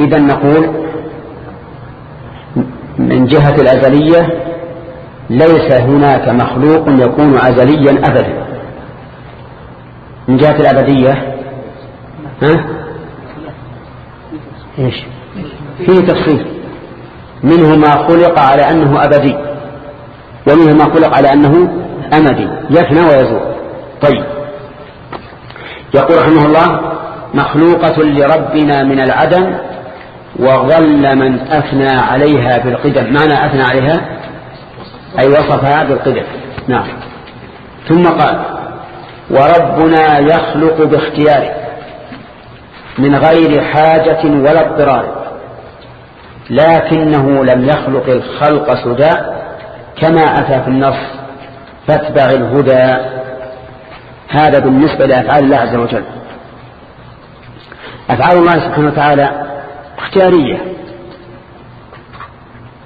إذا نقول من جهة الأزلية ليس هناك مخلوق يكون أزليا أبدا. من جهة الأبدية ها؟ إيش؟ فيه تفصيل. منه ما خلق على أنه أبدي ومنه ما خلق على أنه أمدي. يفنى ويزول. طيب. يقول رحمه الله مخلوقة لربنا من العدم وظل من أثنى عليها بالقدم. معنى أثنى عليها؟ أي وصفها بالقدم. نعم. ثم قال وربنا يخلق باختياره من غير حاجة ولا اضطرار لكنه لم يخلق الخلق سدى كما أتى في النص فاتبع الهدى. هذا بالنسبة لأفعال الله عز وجل. أفعال الله سبحانه وتعالى اختيارية.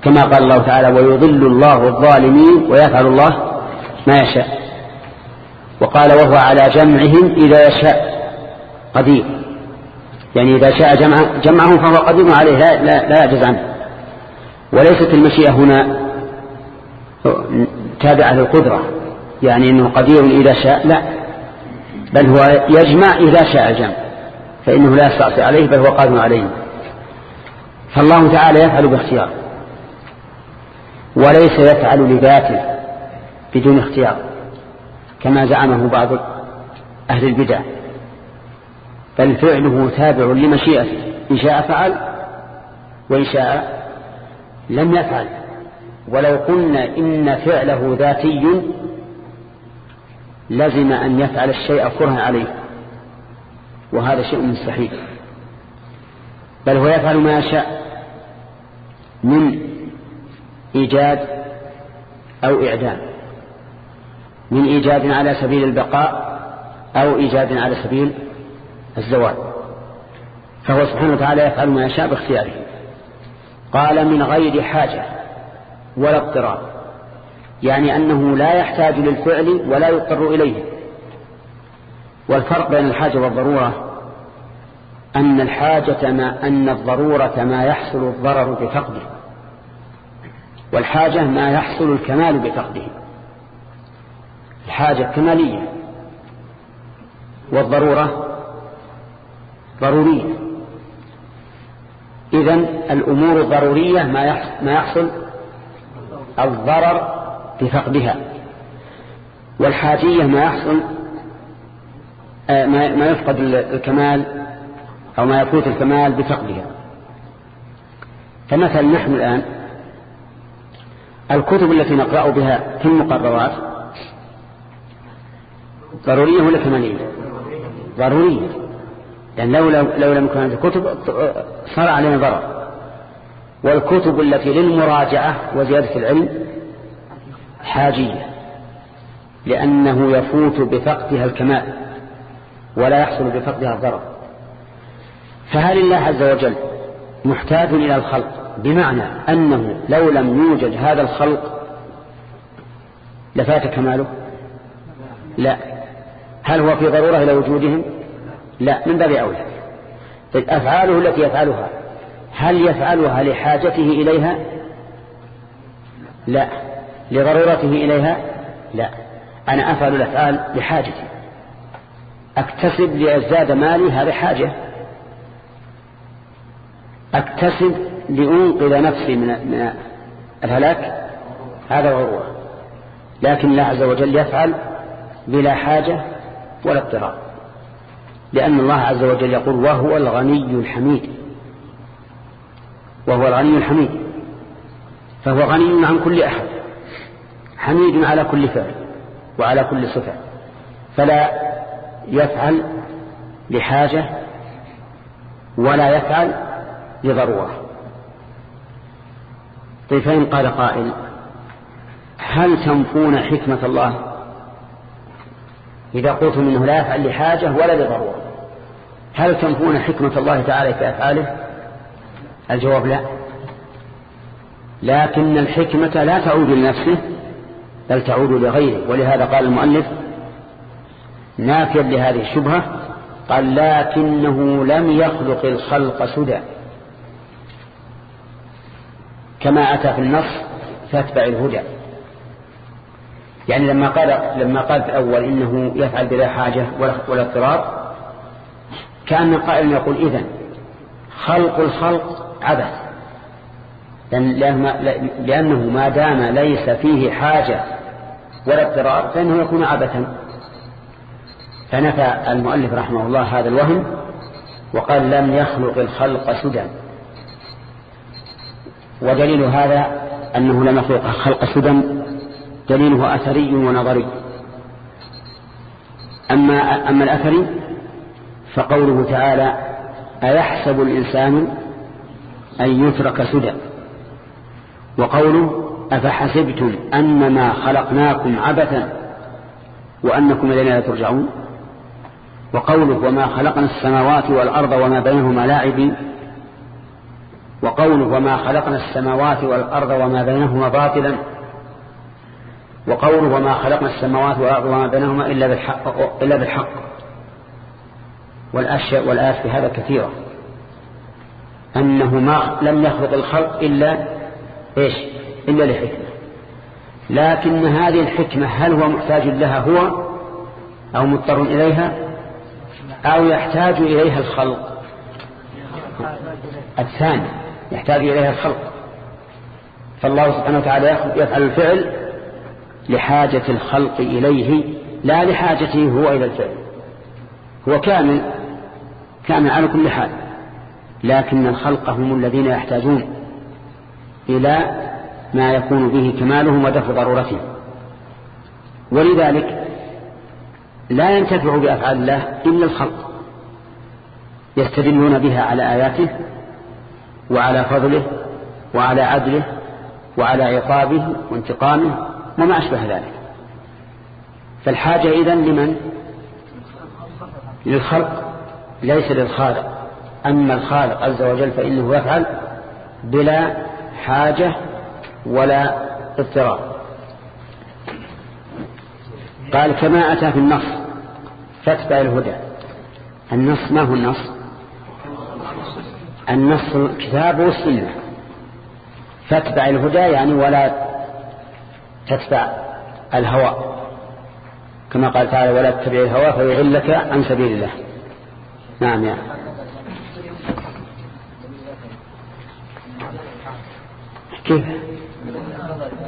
كما قال الله تعالى ويضل الله الظالمين ويفعل الله ما يشاء. وقال وهو على جمعهم إذا يشاء. قدير. يعني إذا شاء جمع جمعهم فهو قدير عليه لا, لا, يعجز عنه. وليست المشيئة هنا تابعة للقدرة. يعني أنه قدير إذا شاء لا. بل هو يجمع إذا شاء الجمع. فإنه لا يستعصي عليه بل هو قادر عليه فالله تعالى يفعل باختيار. وليس يفعل لذاته بدون اختيار كما زعمه بعض أهل البدع. بل فعله تابع لمشيئته إن شاء فعل وإن شاء لم يفعل. ولو قلنا إن فعله ذاتي لزم أن يفعل الشيء كرها عليه. وهذا شيء مستحيل. بل هو يفعل ما يشاء. من إيجاد أو إعدام. من إيجاد على سبيل البقاء أو إيجاد على سبيل الزوال. فهو سبحانه وتعالى يفعل ما يشاء باختياره. قال من غير حاجة ولا اضطرار يعني أنه لا يحتاج للفعل ولا يضطر إليه. والفرق بين الحاجة والضرورة أن الحاجة ما أن الضرورة ما يحصل الضرر بفقده والحاجة ما يحصل الكمال بفقده. الحاجة كمالية والضرورة ضرورية. إذن الأمور الضرورية ما يحصل الضرر بفقدها. والحاجية ما يحصل آه، ما يفقد الكمال أو ما يفوت الكمال بفقدها فمثلا نحن الآن الكتب التي نقرأ بها في المقررات ضرورية ولا كمالية ضرورية. لأن لو, لو, لو لم يكن الكتب صار علينا ضرر. والكتب التي للمراجعة وزيادة العلم حاجية لأنه يفوت بفقدها الكمال ولا يحصل بفقدها الضرر. فهل الله عز وجل محتاج إلى الخلق؟ بمعنى أنه لو لم يوجد هذا الخلق لفات كماله لا. هل هو في ضرورة إلى وجودهم؟ لا من باب أولى. طيب أفعاله التي يفعلها هل يفعلها لحاجته إليها؟ لا. لضرورته إليها؟ لا. أنا أفعل الأفعال لحاجتي. أكتسب لأزداد مالي هذه حاجة؟ أكتسب لأنقذ نفسي من الهلاك؟ هذا هو لكن الله عز وجل يفعل بلا حاجة ولا اضطرار لأن الله عز وجل يقول وهو الغني الحميد. وهو الغني الحميد. فهو غني عن كل أحد. حميد على كل فعل وعلى كل صفة. فلا يفعل لحاجة ولا يفعل لضرورة. طيب فإن قال قائل هل تنفون حكمة الله؟ إذا قلتم إنه لا يفعل لحاجة ولا لضرورة. هل تنفون حكمة الله تعالى في أفعاله؟ الجواب لا. لكن الحكمة لا تعود لنفسه بل تعود لغيره. ولهذا قال المؤلف نافيا لهذه الشبهة قال لكنه لم يخلق الخلق سدى. كما أتى في النص فأتبع الهدى. يعني لما قال لما قال في الأول إنه يفعل بلا حاجة ولا اضطرار كأن قائل يقول إذن خلق الخلق عبث. لأنه ما دام ليس فيه حاجة ولا اضطرار فإنه يكون عبثا. فنفى المؤلف رحمه الله هذا الوهم وقال لم يخلق الخلق سدى. ودليل هذا أنه لم يخلق الخلق سدى دليله أثري ونظري. أما, أما الأثري فقوله تعالى أيحسب الإنسان أن يترك سدى؟ وقوله أفحسبتم أنما خلقناكم عبثا وأنكم إلينا لا ترجعون؟ وقوله وما خلقنا السماوات والأرض وما بينهما لاعبين؟ وقوله وما خلقنا السماوات والأرض وما بينهما باطلا. وقوله وما خلقنا السماوات والأرض وما بينهما إلا بالحق, إلا بالحق. والأشياء والآيات في هذا كثيرة. أنه ما لم يخلق الخلق إلا إيش؟ إلا لحكمة. لكن هذه الحكمة هل هو محتاج لها هو أو مضطر إليها؟ أو يحتاج إليها الخلق؟ الثاني. يحتاج إليها الخلق. فالله سبحانه وتعالى يفعل الفعل لحاجة الخلق إليه لا لحاجته هو إلى الفعل. هو كامل كامل على كل حال. لكن الخلق هم الذين يحتاجون إلى ما يكون به كمالهم ودفع ضرورتهم. ولذلك لا ينتفع بأفعال الله إلا الخلق يستدلون بها على آياته وعلى فضله وعلى عدله وعلى عقابه وانتقامه وما أشبه ذلك. فالحاجة إذن لمن؟ للخلق ليس للخالق. أما الخالق عز وجل فإنه يفعل بلا حاجة ولا اضطرار. قال كما أتى في النص فاتبع الهدى. النص ما هو النص؟ النص الكتاب والسنة. فاتبع الهدى يعني ولا تتبع الهوى. كما قال تعالى ولا تتبع الهوى فيضلك عن سبيل الله. نعم يا. كيف؟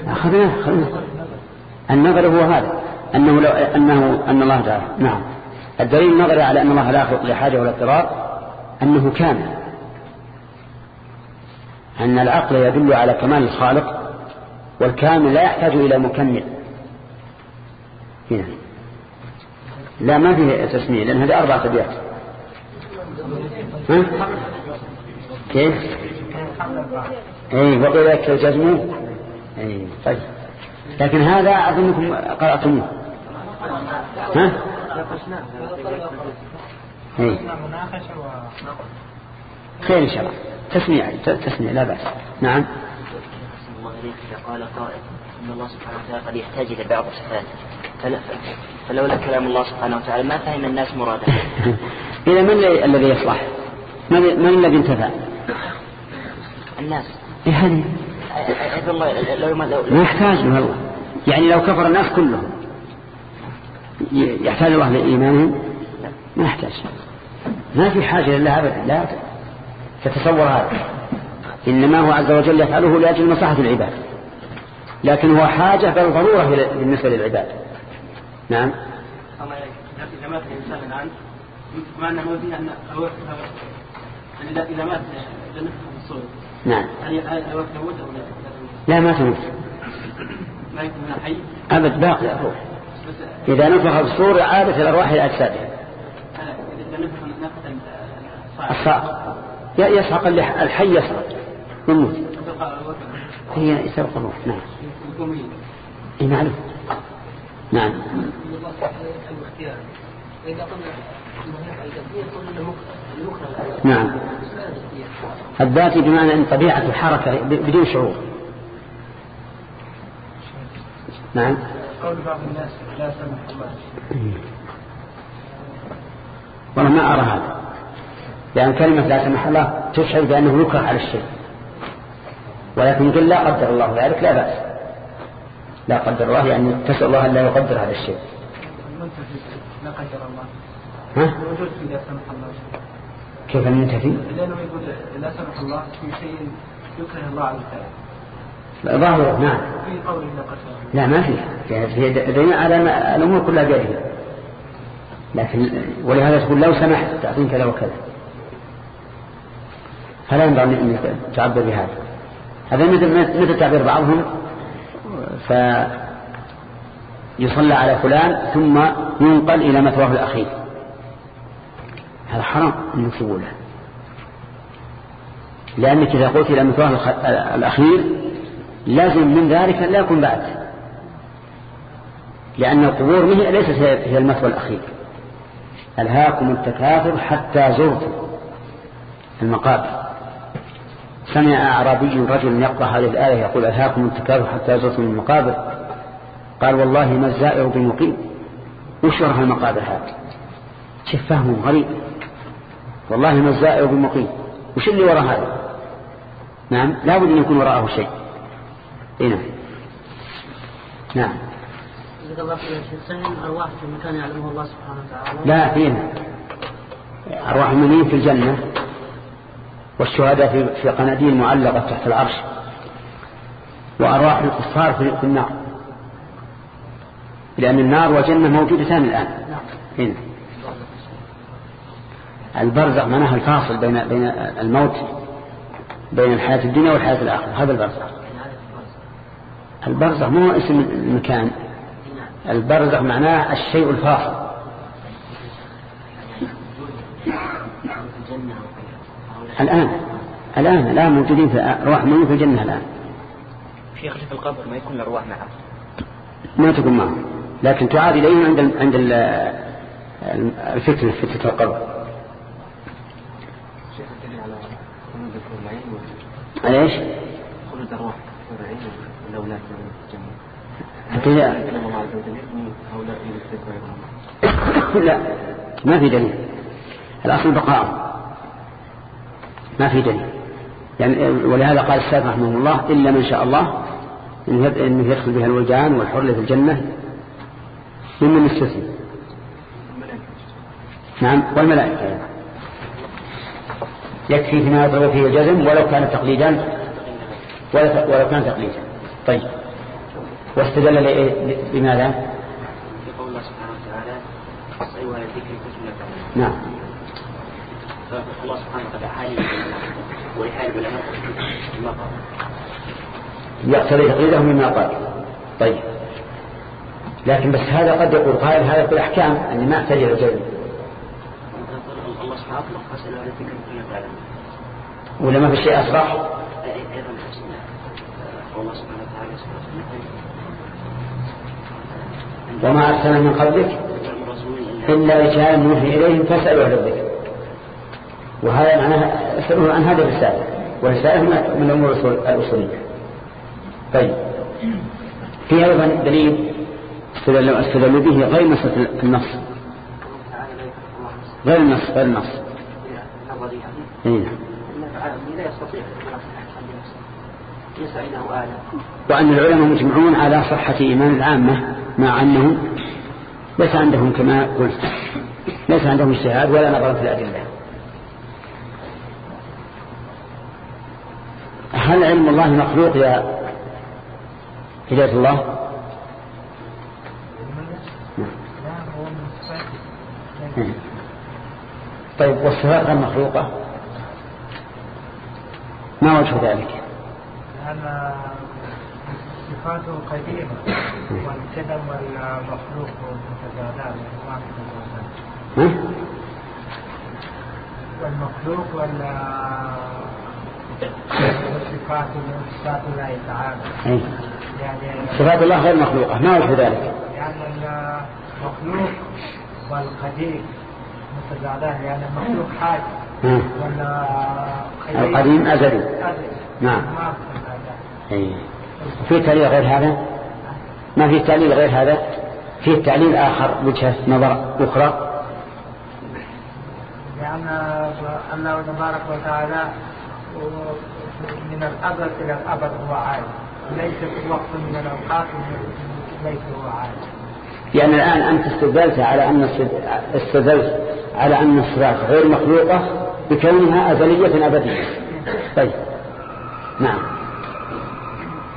أخذنا أخذنا. النظر هو هذا. أنه لو أنه أن الله تعالى. نعم. الدليل النظري على أن الله لا لحاجة ولا اضطرار أنه كامل أن العقل يدل على كمال الخالق والكامل لا يحتاج إلى مكمل. هنا لا ما فيه تسمية لأن هذه أربعة أبيات؟ كيف؟ اي وقيل لك الجزم اي طيب. لكن هذا أظنكم قرأتموه. ها؟ اي خير إن شاء الله. تسميع تسميع لا بأس. نعم. قال قائل ان الله سبحانه وتعالى قد يحتاج إلى بعض صفاته فلولا كلام الله سبحانه وتعالى ما فهم الناس مراده اذا من الذي يصلح؟ من الذي انتفع الناس. إيه هذه. ما يحتاج له الله. يعني لو كفر الناس كلهم يحتاج الله لإيمانهم؟ ما يحتاج. ما في حاجة لله أبدا لا تتصور هذا. إنما هو عز وجل يفعله لأجل مصلحة العباد. لكن هو حاجة بل ضرورة بالنسبة للعباد. نعم. إذا مات الإنسان الآن معنى موته أن إذا مات جنته الصور نعم. لا؟ ما تموت. ما يكون حي أبد باقي الروح إذا نفخ الصور عادت الأرواح إلى أجسادها الصاق يسحق الحي يسحق يموت هي يسرق الروح نعم. اي معلوم نعم. نعم. الذاتي بمعنى إن طبيعة الحركة بدون شعور. نعم. قول بعض الناس لا سمح الله والله ما أرى هذا. لأن كلمة لا سمح الله تشعر بأنه يكره على الشيء ولكن قل لا قدر الله ذلك لا بأس. لا قدر الله يعني تسأل الله أن لا يقدر هذا الشيء. لا قدر الله ها؟ موجود في لا سمح الله كيف المنتفي لأنه يقول لا سمح الله في شيء يكره الله عز وجل ظاهرة نعم. في قوله لا ما في. دليل على الأمور كلها بيده. لكن ولهذا تقول لو سمحت تعطين كذا وكذا. فلا ينبغي أن تعبر بهذا. هذا مثل مثل تعبير بعضهم فيصلى على فلان ثم ينقل إلى مثواه الأخير. هذا حرام أن تقوله لأنك إذا قلت إلى مثواه الأخير لازم من ذلك لا يكون بعد. لأن القبور ليست هي المثوى الأخير. ألهاكم التكاثر حتى زرتم المقابر. سمع أعرابي رجل يقرأ هذه الآية يقول ألهاكم التكاثر حتى زرتم المقابر. قال والله ما الزائر بمقيم. وشرح المقابر هذا؟ شوف فهم غريب. والله ما الزائر بمقيم. وش اللي وراء هذا؟ نعم لا بد أن يكون وراءه شيء. إيه نعم. نعم. الله في أرواح في مكان يعلمه الله سبحانه وتعالى لا فينا أرواح المؤمنين في الجنة. والشهداء في في قناديل معلقة تحت العرش. وأرواح الكفار في النار. لأن النار والجنة موجودتان الآن. هنا البرزخ معناها الفاصل بين بين الموت بين الحياة الدنيا والحياة الآخرة. هذا البرزخ. البرزخ مو اسم المكان. البرزخ معناه الشيء الفاصل. الآن الآن الآن موجودين في أرواح من في الجنة الآن. شيخ في القبر ما يكون الأرواح معه. ما تكون معه. لكن تعاد إليهم عند عند الفتنة فتنة القبر. على إيش؟ خلود الأرواح في الجنة لا ما في دليل. الأصل بقاء. ما في دليل. يعني ولهذا قال السلف رحمه الله إلا من شاء الله إنه يدخل بها الولدان والحر في الجنة ممن يستثني. نعم والملائكة أيضا. يكفي فيما يضرب فيه الجزم ولو كان تقليدا ولو كان تقليدا. طيب. واستدل بماذا في قول الله سبحانه وتعالى أيها الذكر كنتم نعم. فالله سبحانه وتعالى حالي ولحال العلماء المقام يقتضي تقليده مما قال. طيب. لكن بس هذا قد يقول قائل هذا في الأحكام أن ما احتاج إلى الله سبحانه وتعالى ولا ما في شيء أصرح أيضا والله سبحانه وتعالى وما أرسلنا من قبلك إلا رجال نوحي إليهم فاسألوا أهل الذكر. وهذا معناها اسألوا عن هذه الرسالة والرسالة من الأمور الأصولية. طيب. في أيضا دليل استدلوا به غير نص النص. غير النص غير النص. اي نعم. وأن العلماء مجمعون على صحة إيمان العامة مع أنهم ليس عندهم كما قلت. ليس عندهم اجتهاد ولا نظر في الأدلة. هل علم الله مخلوق يا هداية الله؟ طيب والصفات غير مخلوقة ما وجه ذلك؟ لأن صفاته قديمة والكلم والمخلوق ها؟ والمخلوق وال صفات الله تعالى. يعني صفات الله غير مخلوقة. ما وجه ذلك؟ يعني المخلوق والقديم متزادان يعني المخلوق حاج ها. ولا القديم أزلي. نعم. في تعليل غير هذا؟ ما في تعليل غير هذا؟ في تعليل آخر وجهة نظر أخرى؟ لأن الله تبارك وتعالى من الأزل إلى الأبد هو عالم. ليس في وقت من الأوقات ليس هو عالم. يعني الآن أنت استدلت على أن استدلت على أن الصفات غير مخلوقة بكونها أزلية أبدية. طيب. نعم.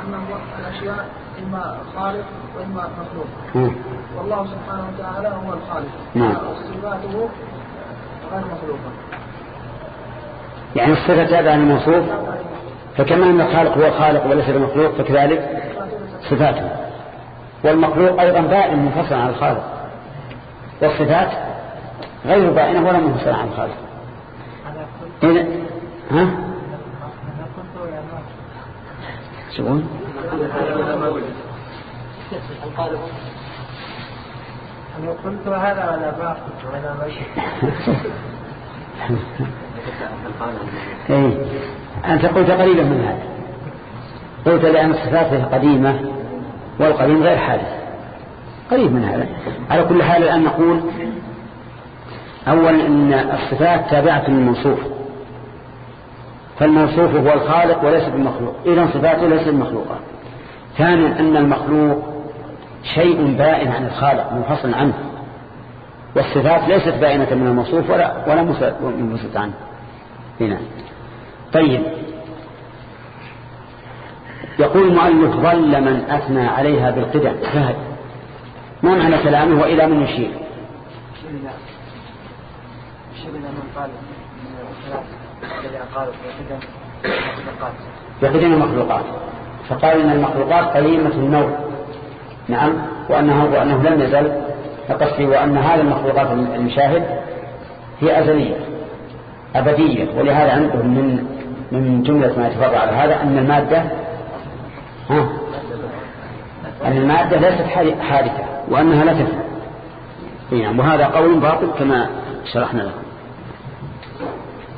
أن الأشياء إما خالق وإما مخلوق. والله سبحانه وتعالى هو الخالق. نعم. صفاته غير مخلوقة. يعني الصفة تابعة عن الموصوف فكما أن الخالق هو الخالق وليس بمخلوق فكذلك صفاته. والمخلوق أيضا بائن منفصل عن الخالق. والصفات غير بائنة ولا منفصلة عن الخالق. إذا ها؟ شو أنا قلت هذا ولا باقي ولا مشي إيه. أنت قلت قريبا من هذا. قلت لأن الصفات هي قديمة والقديم غير حادث. قريب من هذا. على كل حال الآن نقول أولا أن الصفات تابعة للموصوف. فالموصوف هو الخالق وليس بالمخلوق. إذا صفاته ليس المخلوقة ثانيا أن المخلوق شيء بائن عن الخالق منفصل عنه. والصفات ليست بائنة من الموصوف ولا ولا منفصلة عنه هنا. طيب. يقول المؤلف ظل من أثنى عليها بالقدم فهد. ما معنى كلامه وإلى من يشير؟ بقدم المخلوقات فقال إن المخلوقات قديمة النوع نعم. وأنه, وأنه لم يزل. فقصدي وأن هذه المخلوقات المشاهد هي أزلية. أبدية ولهذا عندهم من من جملة ما يتفرع على هذا أن المادة ها؟ أن المادة ليست حادثة وأنها لا تفنى نعم وهذا قول باطل كما شرحنا لكم.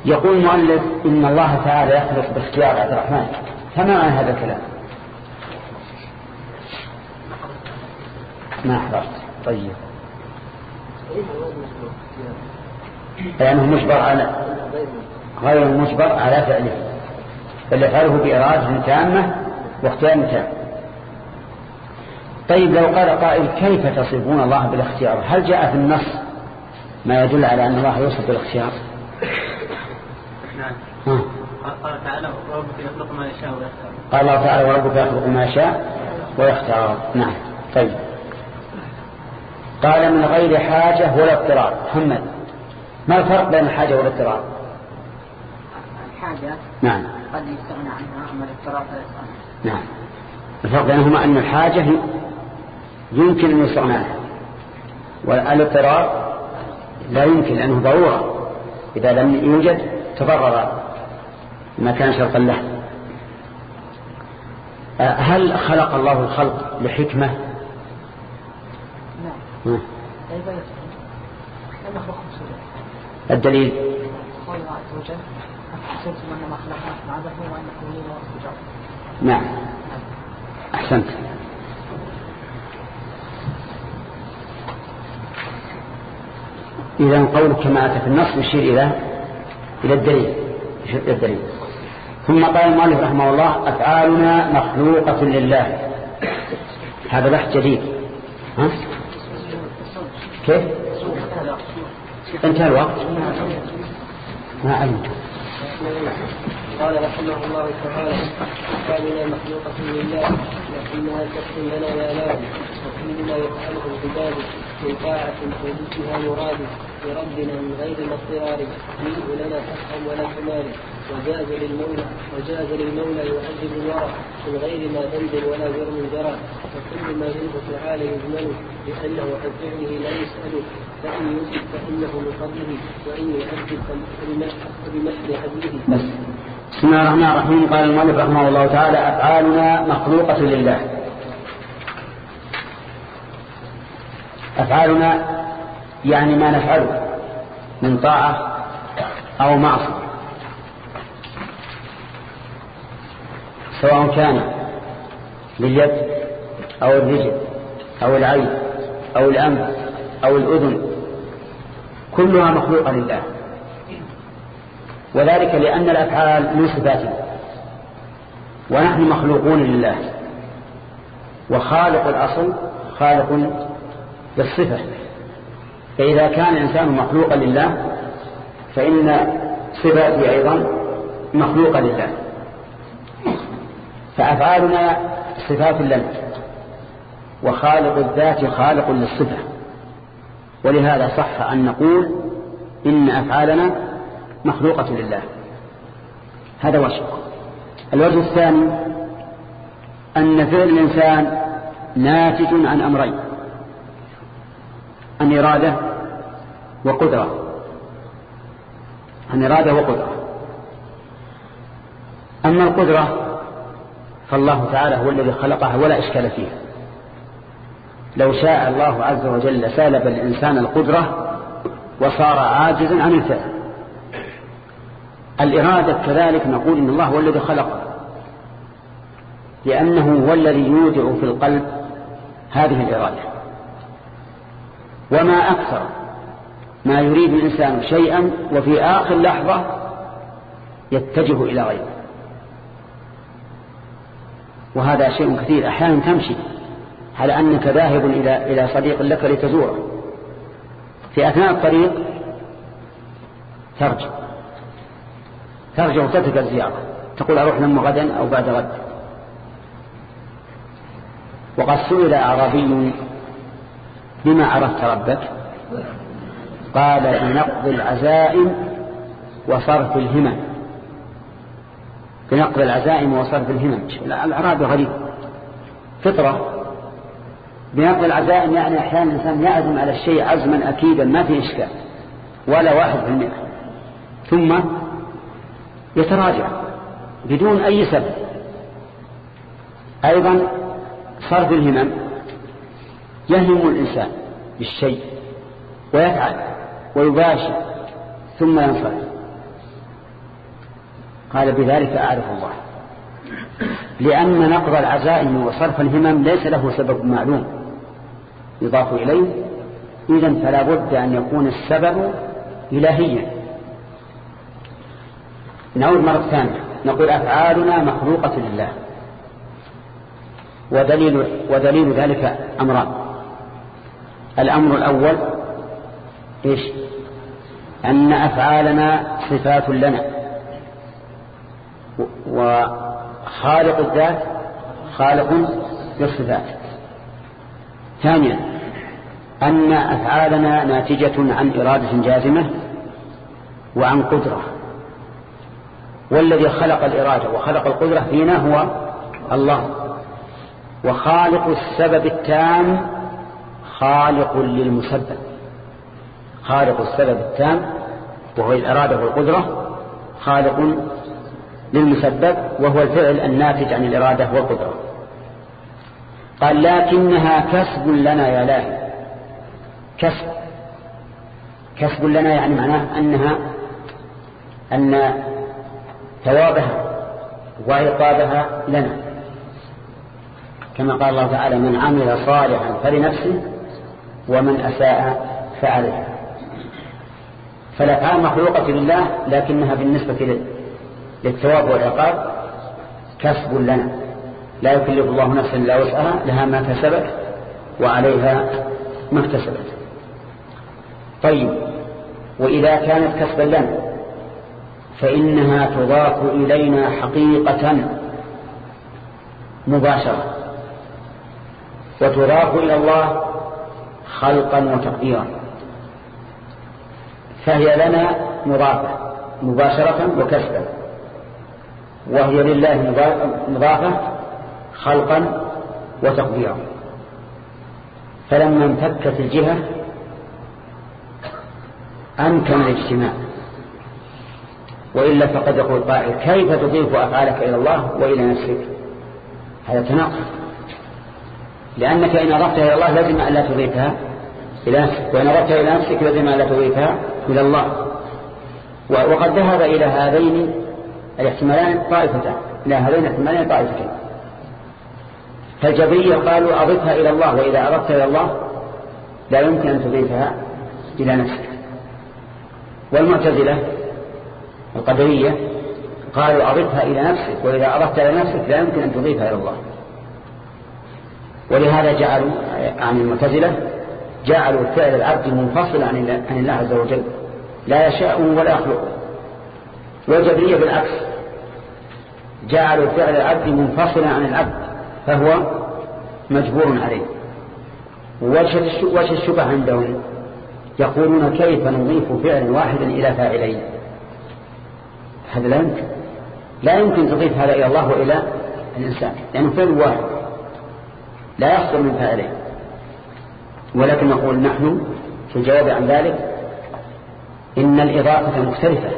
يقول المؤلف إن الله تعالى يخلق باختيار عبد الرحمن. فما معنى هذا الكلام؟ ما حضرت طيب. لأنه مجبر على غير مجبر على فعله بل يفعله بإرادة تامة واختيار تام. طيب لو قال قائل كيف تصفون الله بالاختيار؟ هل جاء في النص ما يدل على أن الله يوصف بالاختيار؟ نعم. قال تعالى وربك يخلق ما يشاء ويختار. قال الله تعالى وربك يخلق ما يشاء ويختار. نعم. طيب. قال من غير حاجة ولا اضطرار. محمد. ما الفرق بين الحاجة والاضطرار الحاجة. نعم. قد يستغنى عنها أما الاضطرار فلا يستغنى نعم. الفرق بينهما أن الحاجة يمكن أن يستغنى عنها والاضطرار لا يمكن لأنه ضرورة. إذا لم يوجد تضرر ما كان شرطا له. هل خلق الله الخلق لحكمة؟ نعم ها. كيف يستغنى لم يخلقهم سوى الدليل؟ قول نعم. أحسنت. إذا قولك كما أتى في النص يشير إلى إلى الدليل. يشير إلى الدليل. ثم قال المؤلف رحمه الله أفعالنا مخلوقة لله. هذا بحث جديد. ها؟ كيف؟ انتهى الوقت ما علمت. قال رحمه الله تعالى أفعالنا مخلوقة لله لكنها تكفي لنا ما نام وكل ما يفعله عباده من طاعة فبها مراد لربنا من غير ما اضطرار منه لنا حقا ولا كمال وجاز للمولى وجاز للمولى يعذب الورى من غير ما ذنب ولا جرم جرى وكل ما منه تعالى يجمل لأنه عن فعله لا يسأل فإن يسب فإنه من قبله وإن يعذب فبمحض عدله. بس بسم الله الرحمن الرحيم. قال المؤلف رحمه الله تعالى أفعالنا مخلوقة لله. أفعالنا يعني ما نفعله من طاعة أو معصية. سواء كان باليد أو الرجل أو العين أو الأنف أو الأذن كلها مخلوقة لله. وذلك لأن الأفعال من صفاته ونحن مخلوقون لله. وخالق الأصل خالق بالصفة. فإذا كان الإنسان مخلوقا لله فإن صفاته أيضا مخلوقة لله. فأفعالنا صفات لنا وخالق الذات خالق للصفة. ولهذا صح أن نقول إن أفعالنا مخلوقة لله. هذا وجه. الوجه الثاني أن فعل الإنسان ناتج عن أمرين. عن إرادة وقدرة. عن إرادة وقدرة. أما القدرة فالله تعالى هو الذي خلقها ولا إشكال فيها. لو شاء الله عز وجل سالب الإنسان القدرة وصار عاجزا عن الفعل. الإرادة كذلك نقول إن الله هو الذي خلقها لأنه هو الذي يودع في القلب هذه الإرادة. وما أكثر ما يريد الإنسان شيئا وفي آخر لحظة يتجه إلى غيره. وهذا شيء كثير. أحيانا تمشي على أنك ذاهب إلى إلى صديق لك لتزوره. في أثناء الطريق ترجع. ترجع وتترك الزيارة. تقول أروح لما غدا أو بعد غد. وقد سئل أعرابي بما عرفت ربك؟ قال بنقض العزائم وصرف الهمم. بنقض العزائم وصرف الهمم. الأعرابي غريب. فطرة. بنقض العزائم يعني أحيانا الإنسان يعزم على الشيء عزما أكيدا ما في إشكال. ولا واحد في المئة. ثم يتراجع. بدون أي سبب. أيضا صرف الهمم. يهم الإنسان بالشيء ويفعل ويباشر ثم ينصرف. قال بذلك أعرف الله. لأن نقض العزائم وصرف الهمم ليس له سبب معلوم. يضاف إليه إذا فلا بد أن يكون السبب إلهيا. نعود مرة ثانية. نقول أفعالنا مخلوقة لله. ودليل, ودليل ذلك أمران. الأمر الأول إيش؟ أن أفعالنا صفات لنا. وخالق الذات خالق للصفات. ثانيا أن أفعالنا ناتجة عن إرادة جازمة وعن قدرة. والذي خلق الإرادة وخلق القدرة فينا هو الله. وخالق السبب التام خالق للمسبب. خالق السبب التام وهو الإرادة والقدرة خالق للمسبب وهو الفعل الناتج عن الإرادة والقدرة. قال لكنها كسب لنا يا لاهي كسب. كسب لنا يعني معناه أنها أن ثوابها وعقابها لنا. كما قال الله تعالى من عمل صالحا فلنفسه ومن أساء فعليها. فالأفعال مخلوقة لله لكنها بالنسبة للثواب والعقاب كسب لنا. لا يكلف الله نفسا إلا وسعها لها ما كسبت وعليها ما اكتسبت. طيب وإذا كانت كسبا لنا فإنها تضاف إلينا حقيقة مباشرة. وتضاف إلى الله خلقا وتقديرا. فهي لنا مضافة مباشرة وكسبا وهي لله مضافة خلقا وتقديرا. فلما انفكت الجهة أمكن الاجتماع. وإلا فقد يقول قائل كيف تضيف أفعالك إلى الله وإلى نفسك؟ هذا تناقض. لأنك إن أردتها إلى الله لازم أن لا تضيفها. إلى نفسك وإن أردتها إلى نفسك لازم أن لا تضيفها إلى الله. وقد ذهب إلى هذين الاحتمالان طائفتان. إلى هذين الاحتمالين طائفتين فالجبرية قالوا أضفها إلى الله وإذا أردت إلى الله لا يمكن أن تضيفها إلى نفسك. والمعتزلة القدرية قالوا أضفها إلى نفسك وإذا أضفت إلى نفسك لا يمكن أن تضيفها إلى الله. ولهذا جعلوا عن المعتزلة جعلوا فعل العبد منفصلا عن الله عز وجل. لا يشاء ولا يخلق. والجبرية بالعكس. جعلوا فعل العبد منفصلا عن العبد فهو مجبور عليه. وجه الشبه عندهم. يقولون كيف نضيف فعلا واحدا إلى فاعلين؟ هذا لا يمكن. لا يمكن تضيف هذا إلى الله وإلى الإنسان لأنه فعل واحد. لا يصدر من فاعلين ولكن نقول نحن في الجواب عن ذلك إن الإضافة مختلفة.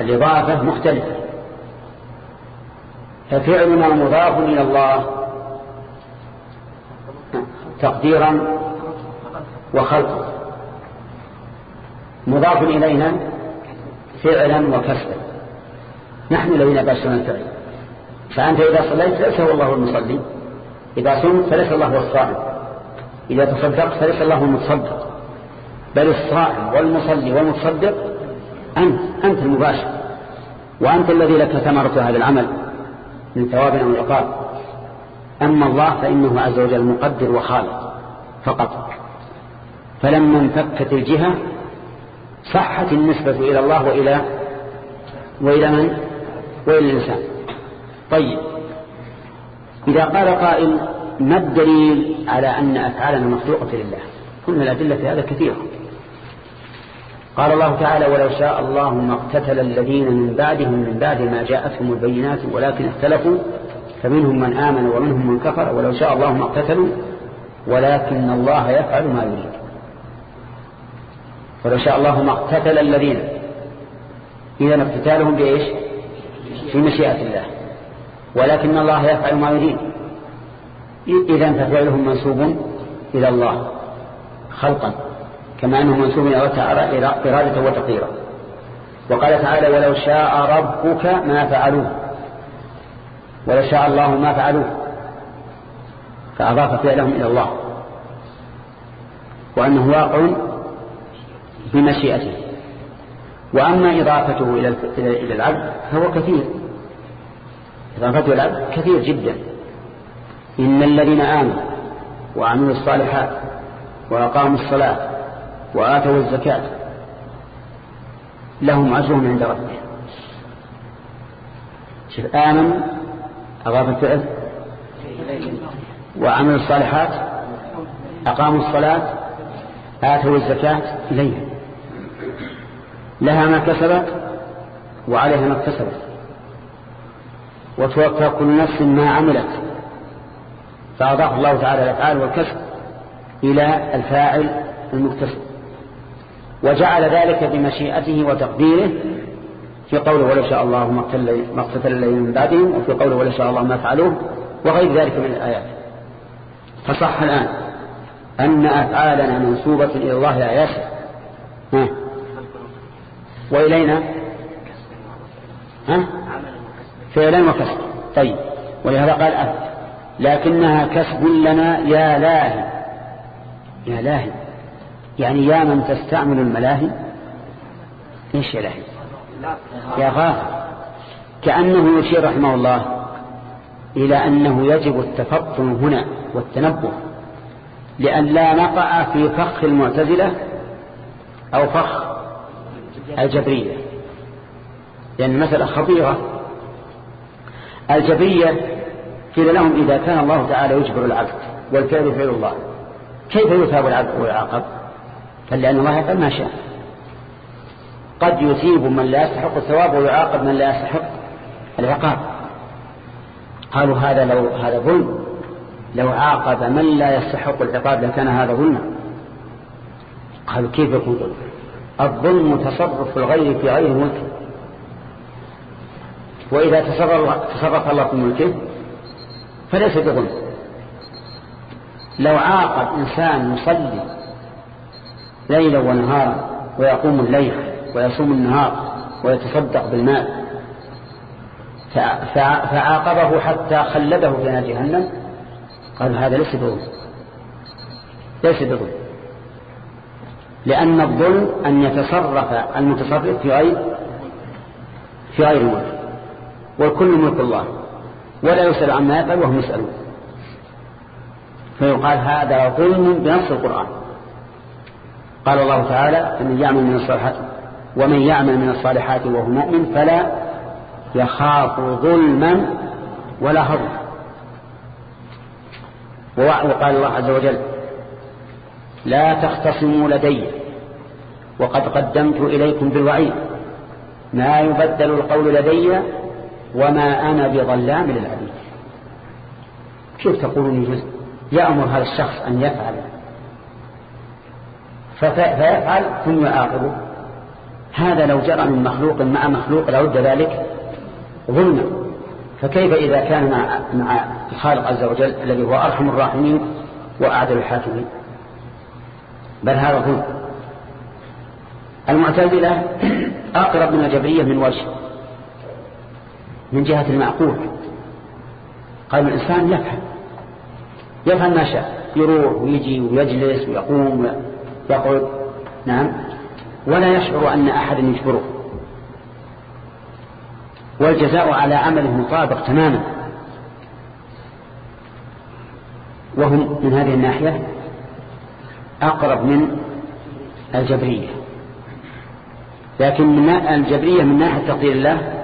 الإضافة مختلفة. ففعلنا مضاف إلى الله تقديرا وخلقا. مضاف إلينا فعلا وكسبا. نحن الذين باشرنا الفعل. فأنت إذا صليت ليس هو الله المصلي. إذا صمت فليس الله هو الصائم. إذا تصدقت فليس الله المتصدق. بل الصائم والمصلي والمتصدق أنت أنت المباشر. وأنت الذي لك ثمرة هذا العمل من ثواب أو عقاب. أما الله فإنه عز وجل مقدر وخالق فقط. فلما انفكت الجهة صحت النسبة إلى الله وإلى وإلى من؟ وإلى الإنسان. طيب. إذا قال قائل ما الدليل على أن أفعالنا مخلوقة لله؟ كل الأدلة في هذا كثيرة قال الله تعالى ولو شاء الله ما اقتتل الذين من بعدهم من بعد ما جاءتهم البينات ولكن اختلفوا فمنهم من آمن ومنهم من كفر. ولو شاء الله ما اقتتلوا ولكن الله يفعل ما يريد. ولو شاء الله ما اقتتل الذين. إذا اقتتالهم بإيش؟ في مشيئة الله. ولكن الله يفعل ما يريد. إذا ففعلهم منسوب إلى الله خلقا كما أنه منسوب إلى إرادة وتقديرا. وقال تعالى ولو شاء ربك ما فعلوه. ولو شاء الله ما فعلوه. فأضاف فعلهم إلى الله. وأنه واقع بمشيئته. وأما إضافته إلى العبد فهو كثير. إلى العبد كثير جدا. إن الذين آمنوا وعملوا الصالحات وأقاموا الصلاة وآتوا الزكاة لهم أجرهم عند ربهم. شوف آمن أضاف الفعل وعملوا الصالحات أقاموا الصلاة آتوا الزكاة إليهم. لها ما كسبت وعليها ما اكتسبت. وتوفى كل نفس ما عملت. فأضاف الله تعالى الأفعال والكسب إلى الفاعل المكتسب. وجعل ذلك بمشيئته وتقديره في قوله ولو شاء الله ما اقتتل الذين من بعدهم وفي قوله ولو شاء الله ما فعلوه وغير ذلك من الآيات. فصح الآن أن أفعالنا منسوبة إلى الله لا ياسر وإلينا؟ ها؟ فعلا وكسب. طيب ولهذا قال أف لكنها كسب لنا يا لاهي. يا لاهي. يعني يا من تستعمل الملاهي. إيش يا لاهي؟ يا غافل كأنه يشير رحمه الله إلى أنه يجب التفطن هنا والتنبه. لأن لا نقع في فخ المعتزلة أو فخ الجبرية. لأن المسألة خطيرة. الجبرية قيل لهم إذا كان الله تعالى يجبر العبد والفعل فعل الله كيف يثاب العبد ويعاقب فلأن الله يفعل ما شاء. قد يثيب من لا يستحق الثواب ويعاقب من لا يستحق العقاب. قالوا هذا لو هذا ظلم. لو عاقب من لا يستحق العقاب لكان هذا ظلما. قالوا كيف يكون ظلم؟ الظلم تصرف الغير في غير ملكه. وإذا تصرف الله في ملكه فليس بظلم. لو عاقب إنسان يصلي ليلا ونهارا ويقوم الليل ويصوم النهار ويتصدق بالمال فعاقبه حتى خلده في نار جهنم قال هذا ليس بظلم. ليس بظلم. لأن الظلم أن يتصرف المتصرف في غير في غير ملك. والكل ملك الله. ولا يسأل عما يفعل وهم يسألون. فيقال هذا ظلم بنص القرآن. قال الله تعالى من يعمل من الصالحات ومن يعمل من الصالحات وهو مؤمن فلا يخاف ظلما ولا هضما. وقال الله عز وجل لا تختصموا لدي وقد قدمت إليكم بالوعيد. ما يبدل القول لدي وما أنا بظلام للعبيد كيف تقولون يأمر هذا الشخص أن يفعل. فيفعل ثم يعاقبه هذا لو جرى من مخلوق مع مخلوق لعد ذلك ظلما. فكيف إذا كان مع, مع الخالق عز وجل الذي هو أرحم الراحمين وأعدل الحاكمين؟ بل هذا ظلم. المعتزلة أقرب من الجبرية من وجه. من جهة المعقول. قال الإنسان يفهم. يفهم ما شاء. يروح ويجي ويجلس ويقوم ويقعد نعم. ولا يشعر أن أحد يجبره. والجزاء على عمله مطابق تماما. وهم من هذه الناحية أقرب من الجبرية. لكن من الجبرية من ناحية تقدير الله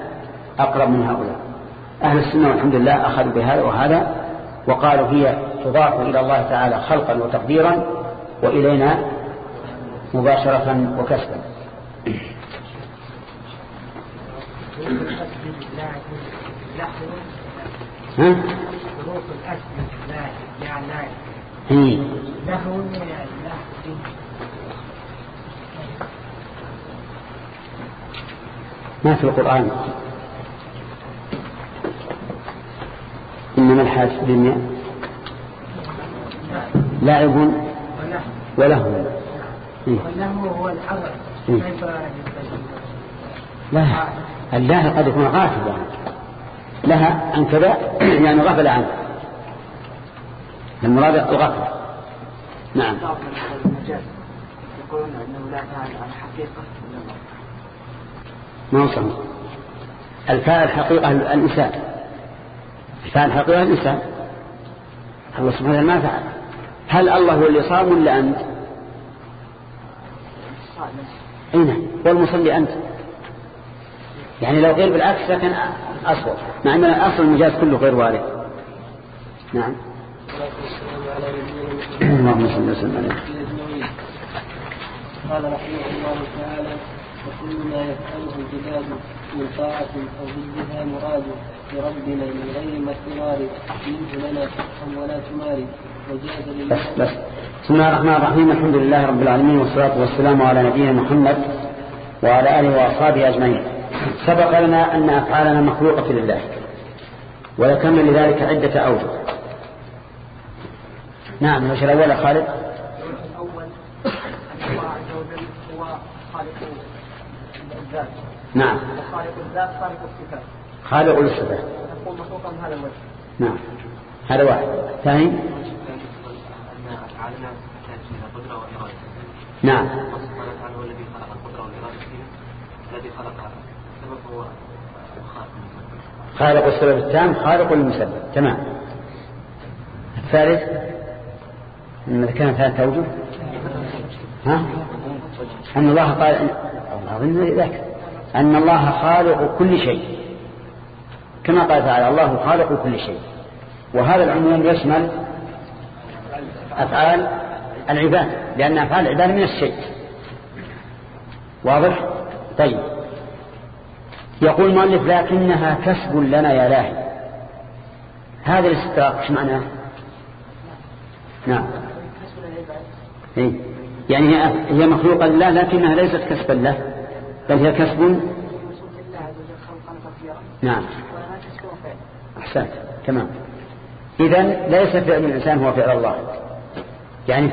أقرب من هؤلاء. أهل السنة والحمد لله أخذوا بهذا وهذا وقالوا هي تضاف إلى الله تعالى خلقا وتقديرا وإلينا مباشرة وكسبا. ها؟ ما في القرآن. إنما الحياة الدنيا لعب ولهو؟ واللهو هو الحظر إيه؟ لا اللاه قد يكون غافل يعني لها عن كذا يعني غفل عنه. المراد الغفل. نعم. يقولون انه لا فعل على حقيقه ما وصل الفاعل حقيقة الإنسان. الفاعل حقيقة الإنسان الله سبحانه ما فعل. هل الله هو اللي صام ولا أنت؟ أين نعم. والمصلي أنت. يعني لو غير بالعكس لكن أصبر. مع أن أصل المجاز كله غير وارد. نعم. اللهم صل وسلم عليه قال رحمه الله تعالى وكل ما يفعله العباد من طاعة أو ضدها مراد لربنا من غير ما اضطرار منه لنا شقا ولا تماري وجاز بس بس. بسم الله الرحمن الرحيم الحمد لله رب العالمين والصلاة والسلام على نبينا محمد وعلى آله وأصحابه أجمعين. سبق لنا أن أفعالنا مخلوقة لله وذكرنا لذلك عدة أوجه. نعم الوجه الأول خالد. الأول الله عز وجل هو خالق الذات. نعم. وخالق الذات خالق الصفات. خالق مخلوقا هذا الوجه. نعم. هذا واحد. ثاني؟ نعم. خالق السبب التام خالق المسبب. تمام. الثالث؟ إن كان ثلاثة أوجه ها؟ أن الله قال أظن ذاك أن الله خالق كل شيء. كما قال تعالى الله خالق كل شيء. وهذا العموم يشمل أفعال العباد لأن أفعال العباد من الشيء. واضح؟ طيب. يقول المؤلف لكنها كسب لنا يا لاهي هذا الاستراق إيش معناه؟ نعم. إيه؟ يعني هي مخلوقة لله لكنها ليست كسبا له بل هي كسب. نعم. أحسنت تمام. إذا ليس فعل الإنسان هو فعل الله. يعني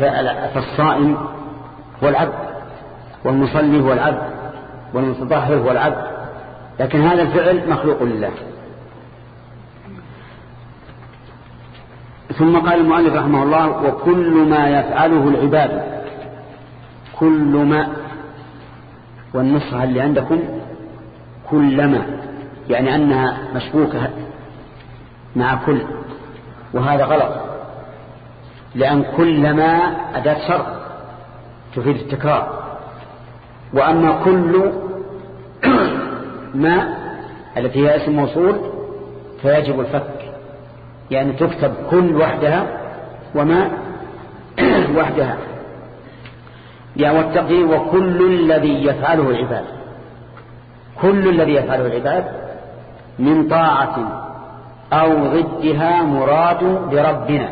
فالصائم هو العبد والمصلي هو العبد والمتطهر هو العبد. لكن هذا الفعل مخلوق لله. ثم قال المؤلف رحمه الله وكل ما يفعله العباد كل ما والنصها اللي عندكم كلما يعني أنها مشبوكة مع كل وهذا غلط لأن كلما أداة شرط تفيد التكرار. وأما كل ما التي هي اسم موصول فيجب الفك يعني تكتب كل وحدها وما وحدها. يعني والتقدير وكل الذي يفعله العباد كل الذي يفعله العباد من طاعة أو ضدها مراد لربنا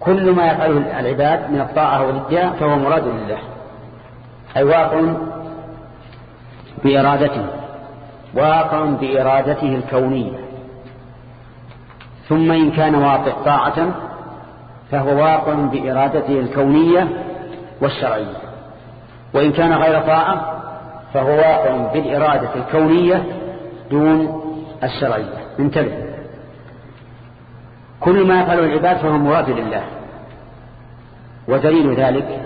كل ما يفعله العباد من الطاعة وضدها فهو مراد لله. أي واقع بإرادته. واقع بإرادته الكونية. ثم إن كان واقع طاعة فهو واقع بإرادته الكونية والشرعية. وإن كان غير طاعة فهو واقع بالإرادة الكونية دون الشرعية. انتبه. كل ما يفعله العباد فهو مراد لله. ودليل ذلك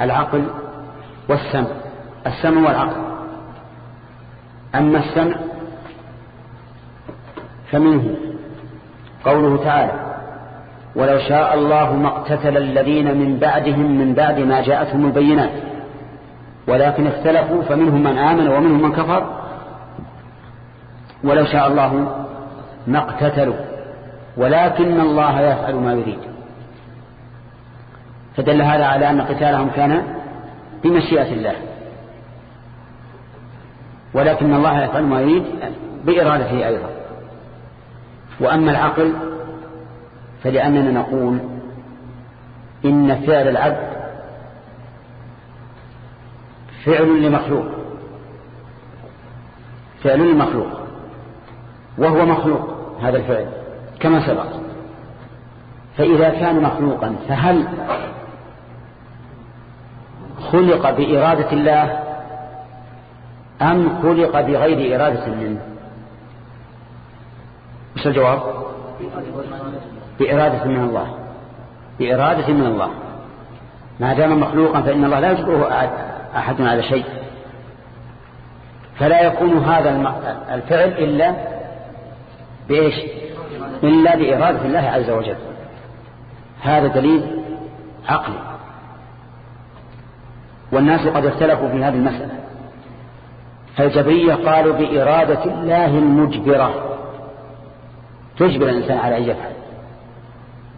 العقل والسمع. السمع والعقل. أما السمع فمنه قوله تعالى ولو شاء الله ما اقتتل الذين من بعدهم من بعد ما جاءتهم البينات ولكن اختلفوا فمنهم من آمن ومنهم من كفر ولو شاء الله ما اقتتلوا ولكن الله يفعل ما يريد. فدل هذا على أن قتالهم كان بمشيئة الله. ولكن الله يفعل ما يريد بإرادته أيضا. وأما العقل فلأننا نقول إن فعل العبد فعل لمخلوق. فعل لمخلوق. وهو مخلوق هذا الفعل كما سبق. فإذا كان مخلوقا فهل خلق بإرادة الله أم خلق بغير إرادة منه؟ مش الجواب؟ بإرادة من الله. بإرادة من الله. ما دام مخلوقا فإن الله لا يجبره أحد على شيء. فلا يكون هذا الفعل إلا بإيش؟ إلا بإرادة الله عز وجل. هذا دليل عقلي. والناس قد اختلفوا في هذه المسألة. فالجبرية قالوا بإرادة الله المجبرة. تجبر الإنسان على أن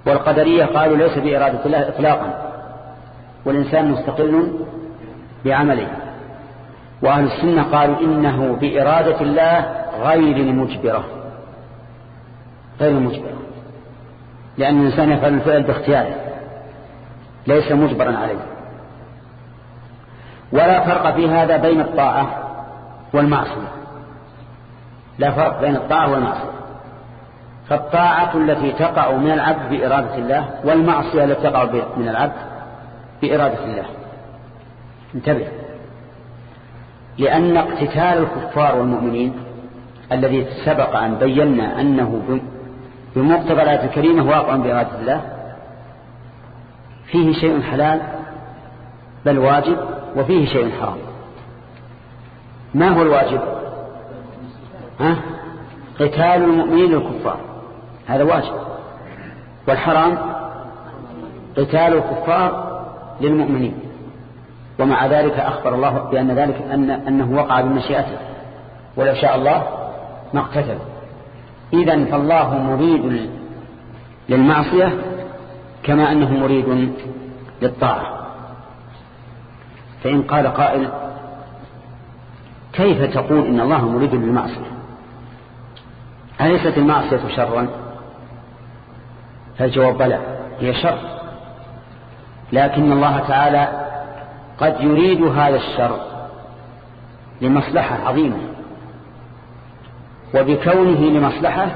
والقدرية قالوا ليس بإرادة الله إطلاقا. والإنسان مستقل بعمله. وأهل السنة قالوا إنه بإرادة الله غير المجبرة. غير المجبرة لأن الإنسان يفعل الفعل باختياره ليس مجبرا عليه. ولا فرق في هذا بين الطاعة والمعصية. لا فرق بين الطاعة والمعصية. فالطاعة التي تقع من العبد بإرادة الله والمعصية التي تقع من العبد بإرادة الله. انتبه. لأن اقتتال الكفار والمؤمنين الذي سبق أن بينا أنه بمقتضى الآية الكريمة واقع بإرادة الله. فيه شيء حلال بل واجب وفيه شيء حرام. ما هو الواجب؟ ها؟ قتال المؤمنين الكفار هذا واجب. والحرام؟ قتال الكفار للمؤمنين. ومع ذلك أخبر الله بأن ذلك أن أنه وقع بمشيئته. ولو شاء الله ما اقتتل. إذا فالله مريد للمعصية كما أنه مريد للطاعة. فإن قال قائل كيف تقول إن الله مريد للمعصية؟ أليست المعصية شرا فالجواب بلى هي شر. لكن الله تعالى قد يريد هذا الشر لمصلحة عظيمة. وبكونه لمصلحة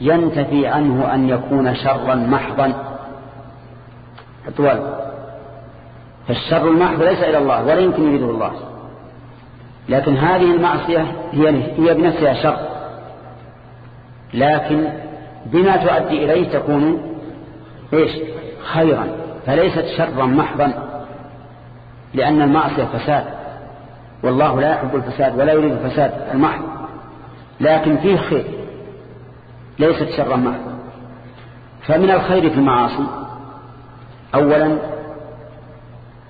ينتفي عنه أن يكون شرا محضا. أطول فالشر المحض ليس إلى الله ولا يمكن يريده الله. لكن هذه المعصية هي, هي بنفسها شر. لكن بما تؤدي إليه تكون إيش؟ خيرا. فليست شرا محضا. لأن المعصية فساد. والله لا يحب الفساد ولا يريد الفساد. المحض. لكن فيه خير ليست شرا محض فمن الخير في المعاصي أولا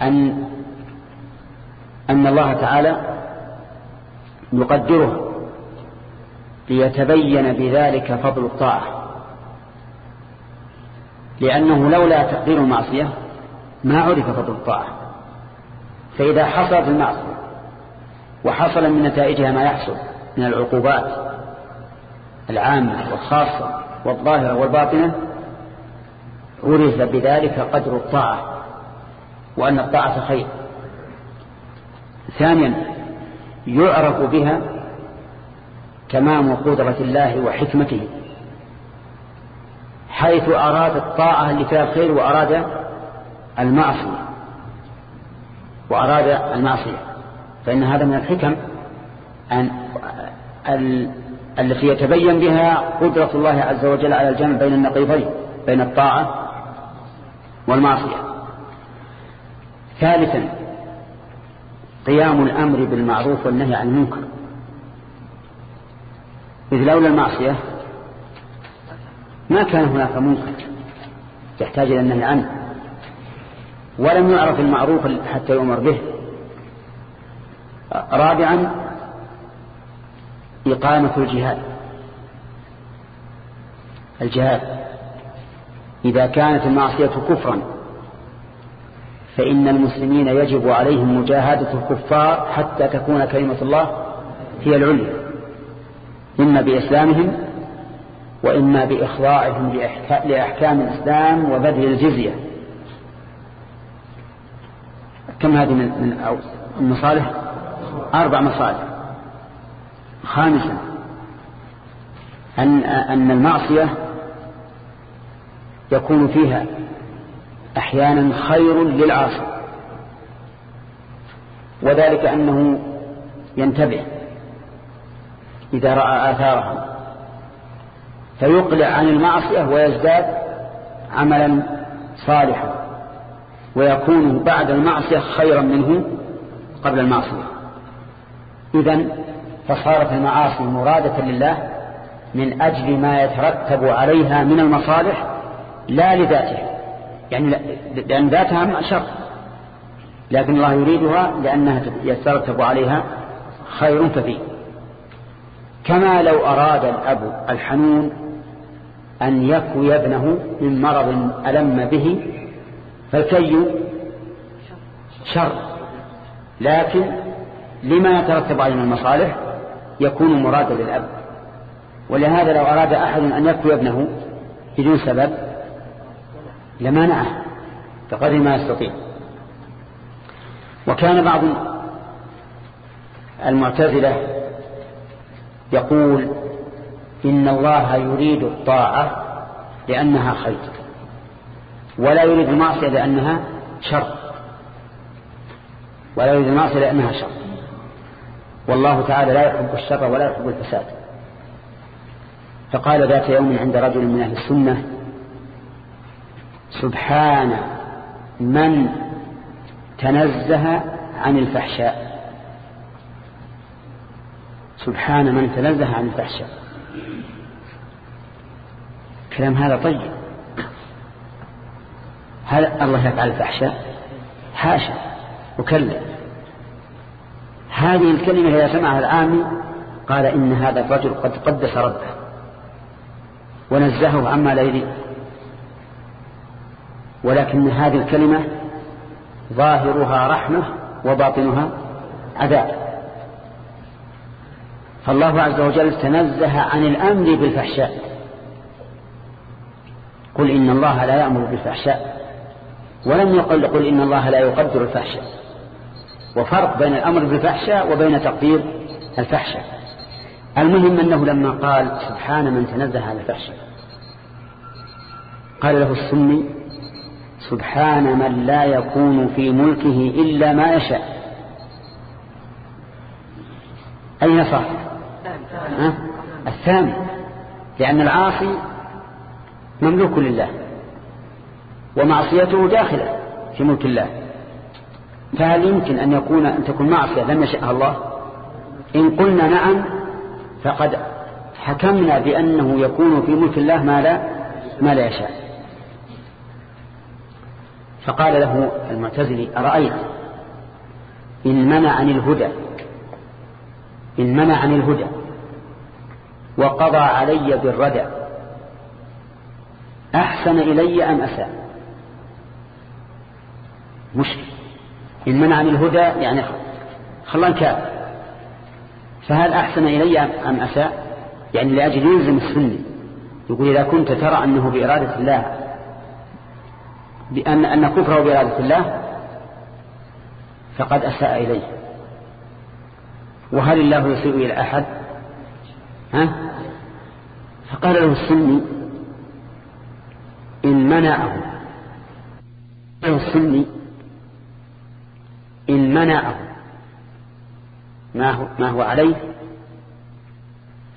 أن أن الله تعالى يقدره ليتبين بذلك فضل الطاعة. لأنه لولا تقدير المعصية ما عرف فضل الطاعة. فإذا حصلت المعصية وحصل من نتائجها ما يحصل من العقوبات العامة والخاصة والظاهرة والباطنة عرف بذلك قدر الطاعة وأن الطاعة خير. ثانيا يعرف بها تمام قدرة الله وحكمته حيث أراد الطاعة اللي فيها الخير وأراد المعصية. وأراد المعصية. فإن هذا من الحكم أن التي يتبين بها قدرة الله عز وجل على الجمع بين النقيضين بين الطاعة والمعصية. ثالثا قيام الأمر بالمعروف والنهي عن المنكر. إذ لولا المعصية ما كان هناك منكر يحتاج إلى النهي عنه. ولم يعرف المعروف حتى يؤمر به. رابعا إقامة الجهاد. الجهاد. إذا كانت المعصية كفرا فإن المسلمين يجب عليهم مجاهدة الكفار حتى تكون كلمة الله هي العليا. إما بإسلامهم وإما بإخضاعهم لأحكام الإسلام وبذل الجزية. كم هذه من المصالح أربع مصالح. خامسا أن, أن المعصية يكون فيها أحيانا خير للعاصي وذلك أنه ينتبه إذا رأى آثارها فيقلع عن المعصية ويزداد عملا صالحا ويكون بعد المعصية خيرا منه قبل المعصية. إذا فصارت المعاصي مرادة لله من أجل ما يترتب عليها من المصالح لا لذاتها يعني لأن ذاتها شر لكن الله يريدها لأنها يترتب عليها خير كثير. كما لو أراد الأب الحنون أن يكوي ابنه من مرض ألم به فالكي شر. لكن لما يترتب عليه من المصالح يكون مرادا للأب ولهذا لو أراد أحد أن يكوي ابنه بدون سبب لمنعه بقدر ما يستطيع. وكان بعض المعتزلة يقول إن الله يريد الطاعة لأنها خير ولا يريد المعصية لأنها شر ولا يريد المعصية لأنها شر. والله تعالى لا يحب الشر ولا يحب الفساد. فقال ذات يوم عند رجل من أهل السنة سبحان من تنزه عن الفحشاء. سبحان من تنزه عن الفحشاء. كلام هذا طيب. هل الله يفعل الفحشاء؟ حاشا وكلا هذه الكلمة إذا سمعها العامي قال إن هذا الرجل قد قدس ربه ونزهه عما لا يريد. ولكن هذه الكلمة ظاهرها رحمة وباطنها عذاب. فالله عز وجل تنزه عن الأمر بالفحشاء. قل إن الله لا يأمر بالفحشاء. ولم يقل قل إن الله لا يقدر الفحشاء. وفرق بين الأمر بالفحشاء وبين تقدير الفحشاء. المهم أنه لما قال سبحان من تنزه عن الفحشاء قال له السني سبحان من لا يكون في ملكه إلا ما يشاء. أين صار؟ أه؟ الثاني لأن العاصي مملوك لله ومعصيته داخلة في ملك الله. فهل يمكن أن يكون أن تكون معصية لم يشأها الله؟ إن قلنا نعم فقد حكمنا بأنه يكون في ملك الله ما لا ما لا يشاء. فقال له المعتزلي أرأيت إن منعني الهدى إن منعني الهدى وقضى علي بالردى أحسن إلي أم أساء؟ مشكل إن منعني الهدى يعني خلان كافر. فهل أحسن إلي أم أساء؟ يعني لأجل يلزم السني يقول إذا كنت ترى أنه بإرادة الله بأن أن كفره بإرادة الله فقد أساء إليه. وهل الله يسيء إلى أحد؟ ها؟ فقال له السني إن منعه. له السني إن منعه ما هو, ما هو عليه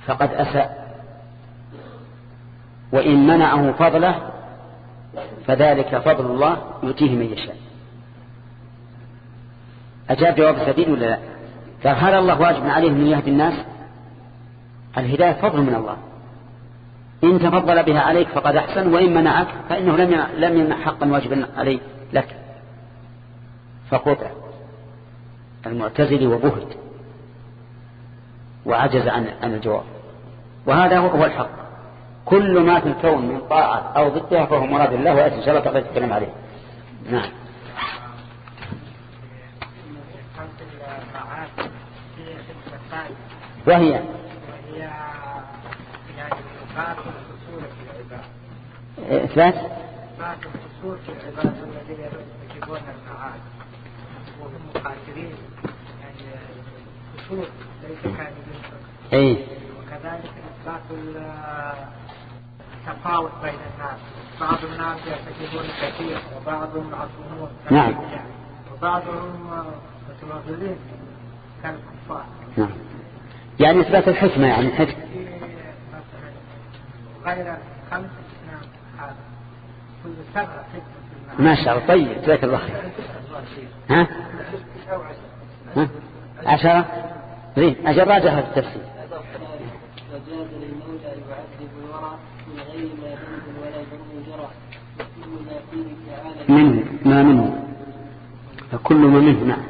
فقد أساء. وإن منعه فضله فذلك فضل الله يؤتيه من يشاء. أجاب جواب سديد ولا لا؟ قال هل الله واجب عليه من يهدي الناس. الهداية فضل من الله. إن تفضل بها عليك فقد أحسن وإن منعك فإنه لم لم يمنع حقا واجبا عليه لك. فقطع. المعتزل وبهد وعجز عن عن الجواب. وهذا هو الحق. كل ما في الكون من طاعة أو ضدها فهو مراد الله ويأتي إن شاء الله تقدر تتكلم عليه. نعم. وهي؟ وهي يعني إثبات إثبات الأصول في العباد الذين يجبون المعاد. وهم يعني الأصول ليس كاملين أي. وكذلك إثبات التفاوت بين الناس. بعض الناس يرتكبون كثير وبعضهم معصومون نعم. وبعضهم متمردين كالكفار. نعم. يعني إثبات الحكمة يعني مثلا غير خمس نعم كل سبعة ما شاء الله طيب جزاك الله خير. ها؟ ها؟ عشرة؟ زين أجل راجع هذا التفسير يعذب الورى من غير ما ذنب ولا ذنب جرى منه ما منه. فكل ما منه نعم.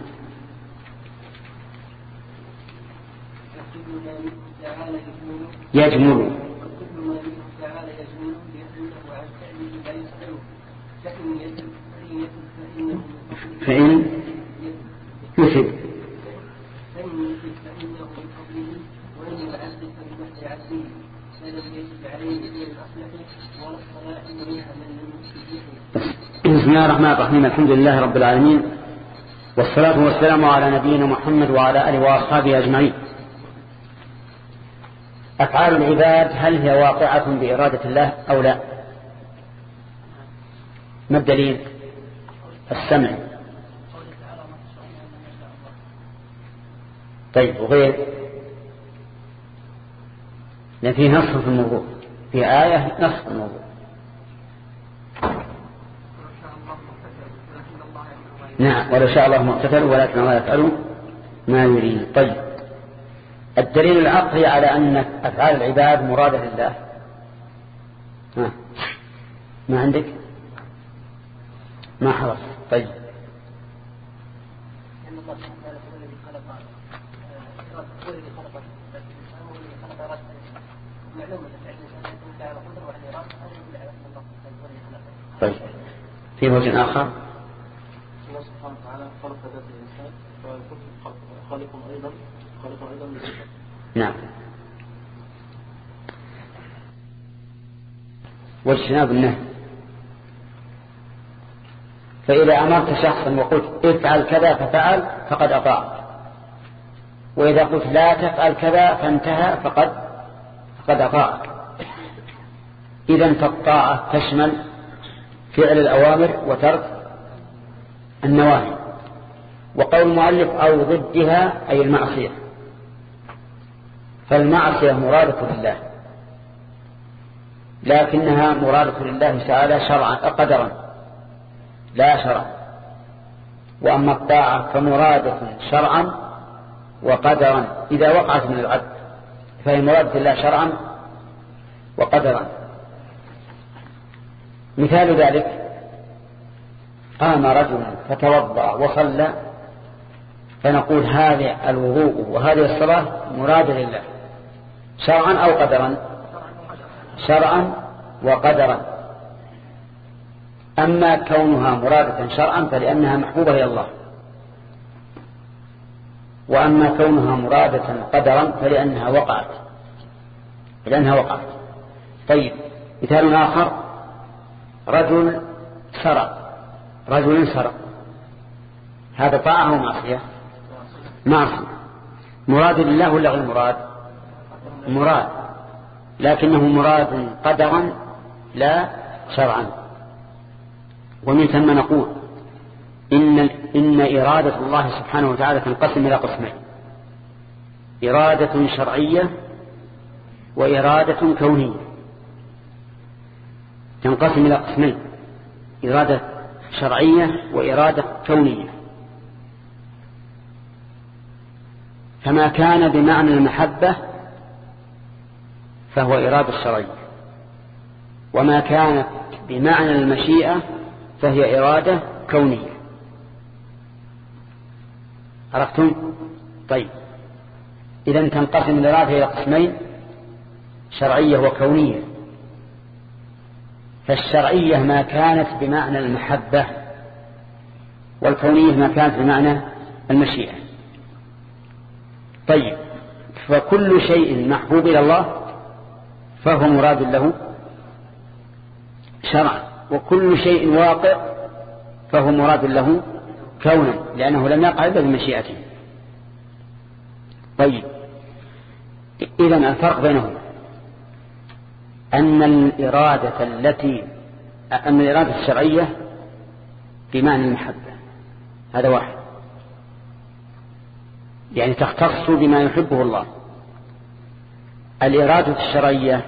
يجمل يجمل وكل ما منه تعالى يجمل يسأله عن فعله لا يسأله فإن يسأل فإن يسأل فإنه من فضله فإن يفد فإن يسأل فإنه من فضله وإن يعذب فبمحض عدله فلم يجب عليه إلا الأصلح ولا الصلاح منها من لم يسجده بسم الله الرحمن الرحيم. الحمد لله رب العالمين. والصلاة والسلام على نبينا محمد وعلى آله وأصحابه أجمعين. أفعال العباد هل هي واقعة بإرادة الله أو لا؟ ما الدليل؟ السمع. طيب وغير لأن فيه نص في الموضوع في آية نص في الموضوع. نعم ولو شاء الله ما اقتتلوا ولكن الله يفعل ما يريد. طيب الدليل العقلي على أن أفعال العباد مرادة لله. ما عندك؟ ما حرص طيب لأن الله سبحانه وتعالى هو الذي خلق آه، هو الذي خلق الإنسان هو الذي خلق إرادة الإنسان معلوم أن فعل الإنسان يكون على قدرة وعلى إرادة هذا يدل على أن الله سبحانه هو الذي خلقه طيب في وجه آخر. الله سبحانه وتعالى خلق ذات الإنسان خالق أيضا خالق أيضا للصفات نعم. واجتناب النهي. فإذا أمرت شخصا وقلت افعل كذا ففعل فقد أطاع. وإذا قلت لا تفعل كذا فانتهى فقد فقد أطاعك إذا فالطاعة تشمل فعل الأوامر وترك النواهي. وقول المؤلف أو ضدها أي المعصية. فالمعصية مرادة لله. لكنها مرادة لله تعالى شرعا قدرا. لا شرعا وأما الطاعة فمرادة شرعا وقدرا. إذا وقعت من العبد فهي مرادة الله شرعا وقدرا. مثال ذلك قام رجل فتوضأ وصلى فنقول هذا الوضوء وهذه الصلاة مرادة لله شرعا أو قدرا؟ شرعا وقدرا. أما كونها مرادة شرعا فلأنها محبوبة إلى الله. وأما كونها مرادة قدرا فلأنها وقعت لأنها وقعت. طيب مثال آخر. رجل سرق. رجل سرق. هذا طاعة أو معصية؟ معصية. مراد لله ولا غير مراد؟ مراد. لكنه مراد قدرا لا شرعا. ومن ثم نقول إن, إن إرادة الله سبحانه وتعالى تنقسم إلى قسمين. إرادة شرعية وإرادة كونية. تنقسم إلى قسمين إرادة شرعية وإرادة كونية. فما كان بمعنى المحبة فهو إرادة شرعية وما كانت بمعنى المشيئة فهي إرادة كونية. عرفتم؟ طيب. إذا تنقسم الإرادة إلى قسمين شرعية وكونية. فالشرعية ما كانت بمعنى المحبة والكونية ما كانت بمعنى المشيئة. طيب فكل شيء محبوب إلى الله فهو مراد له شرعا وكل شيء واقع فهو مراد له كونا لأنه لم يقع إلا بمشيئته. طيب إذن الفرق بينهما. أن الإرادة التي أن الإرادة الشرعية بمعنى المحبة. هذا واحد. يعني تختص بما يحبه الله. الإرادة الشرعية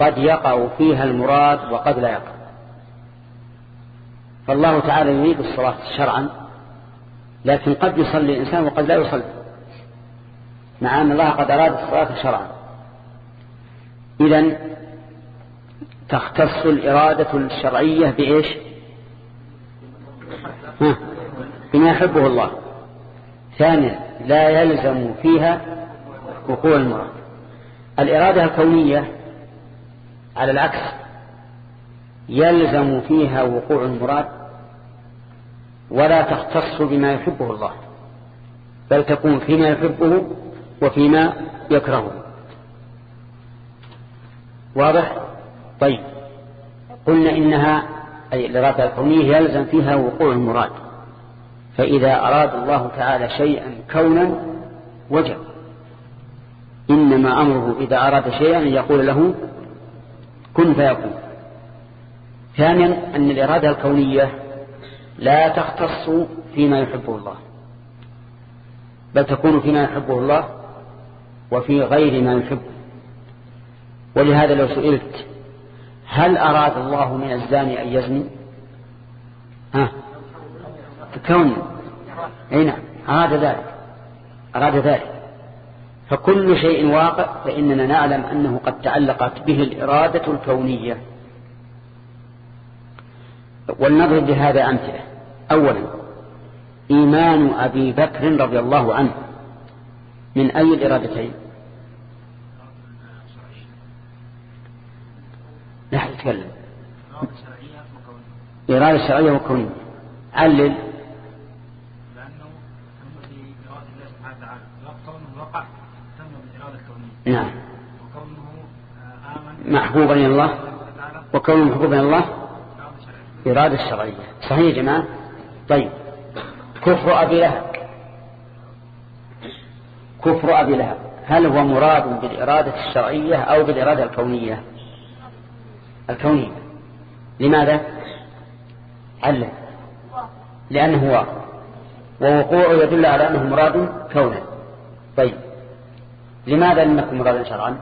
قد يقع فيها المراد وقد لا يقع. فالله تعالى يريد الصلاة شرعا لكن قد يصلي الإنسان وقد لا يصلي مع أن الله قد أراد الصلاة شرعا. إذن تختص الإرادة الشرعية بإيش؟ بما يحبه الله. ثانيا لا يلزم فيها وقوع المراد الإرادة الكونية على العكس يلزم فيها وقوع المراد ولا تختص بما يحبه الله بل تكون فيما يحبه وفيما يكرهه. واضح؟ طيب. قلنا إنها أي الإرادة الكونية يلزم فيها وقوع المراد. فإذا أراد الله تعالى شيئا كونا وجب. إنما أمره إذا أراد شيئا يقول له كن فيكون. ثانيا أن الإرادة الكونية لا تختص فيما يحبه الله. بل تكون فيما يحبه الله وفي غير ما يحبه. ولهذا لو سئلت هل أراد الله من الزاني أن يزني؟ ها؟ كون. أي نعم. أراد ذلك. أراد ذلك. فكل شيء واقع فإننا نعلم أنه قد تعلقت به الإرادة الكونية. ولنضرب بهذا أمثلة. أولا إيمان أبي بكر رضي الله عنه من أي الإرادتين؟ لا تتكلم إرادة شرعية وكونية. علل لأنه في إرادة الله سبحانه وتعالى كونه وقع ثم بالإرادة الكونية نعم. وكونه محبوبا إلى الله. وكونه محبوبا إلى الله. إرادة شرعية إرادة شرعية. صحيح يا جماعة؟ طيب. كفر أبي لهب. كفر أبي لهب. هل هو مراد بالإرادة الشرعية أو بالإرادة الكونية؟ الكونية لماذا؟ علم لأنه واقع ووقوعه يدل على أنه مراد كونا طيب. لماذا لم يكن مرادا شرعا؟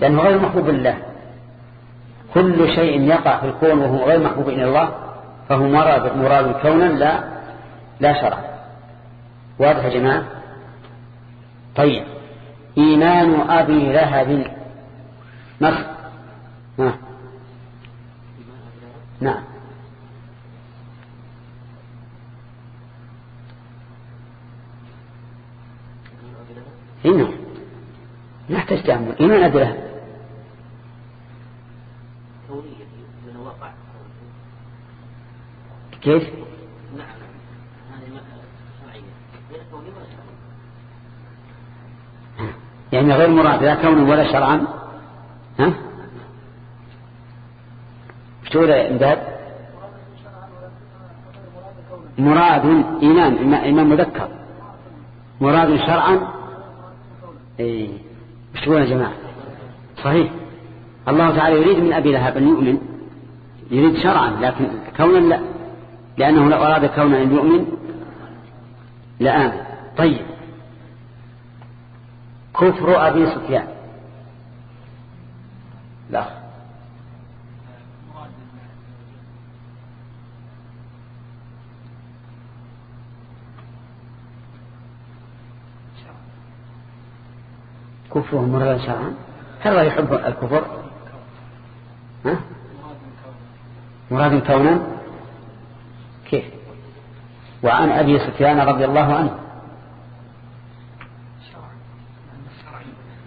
لأنه غير محبوب لله. كل شيء يقع في الكون وهو غير محبوب إلى الله فهو مراد, مراد كونا لا لا شرعا واضح يا جماعة؟ طيب. إيمان أبي لهب. نص نعم. نعم. إنه نحتاج تأمل إيمان أبي لهب. كيف؟ نعم هذه مسألة شرعية غير كونية ولا شرعية يعني غير مراد لا كون ولا شرعا. ها؟ يا إمداد؟ مراد إيمان إيمان مذكر. مراد شرعا. اي إيش تقول يا جماعة؟ صحيح. الله تعالى يريد من أبي لهب أن يؤمن. يريد شرعا لكن كونا لا. لأنه لو أراد كونا أن يؤمن لآمن طيب. كفر أبي سفيان. لا. كفره مرة شرعا هل الله يحب الكفر؟ ها؟ مراد كونا كيف؟ وعن أبي سفيان رضي الله عنه.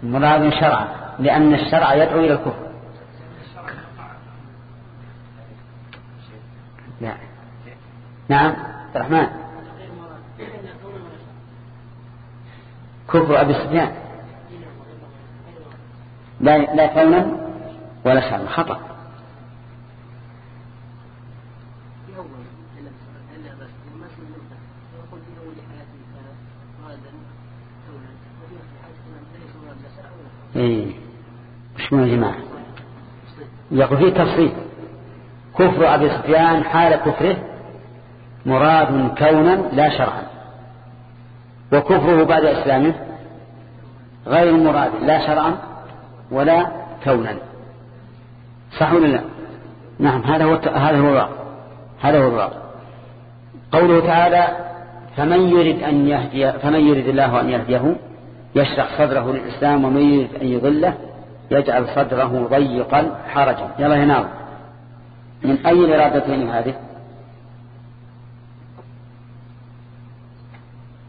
مراد شرعا لأن الشرع يدعو إلى الكفر. نعم نعم الرحمن. كفر أبي سفيان. لا لا كونا ولا شرعا خطأ إيه مش من جماعة يقول فيه تفصيل. كفر أبي سفيان حال كفره مراد كونا لا شرعا. وكفره بعد إسلامه غير مراد لا شرعا ولا كونا. صح ولا لا؟ نعم هذا هو هذا هو الواقع هذا هو الواقع قوله تعالى فمن يريد أن يهدي فمن يريد الله أن يهديه يشرح صدره للإسلام ومن يريد أن يضله يجعل صدره ضيقا حرجا. يلا ينام من أي الإرادتين هذه؟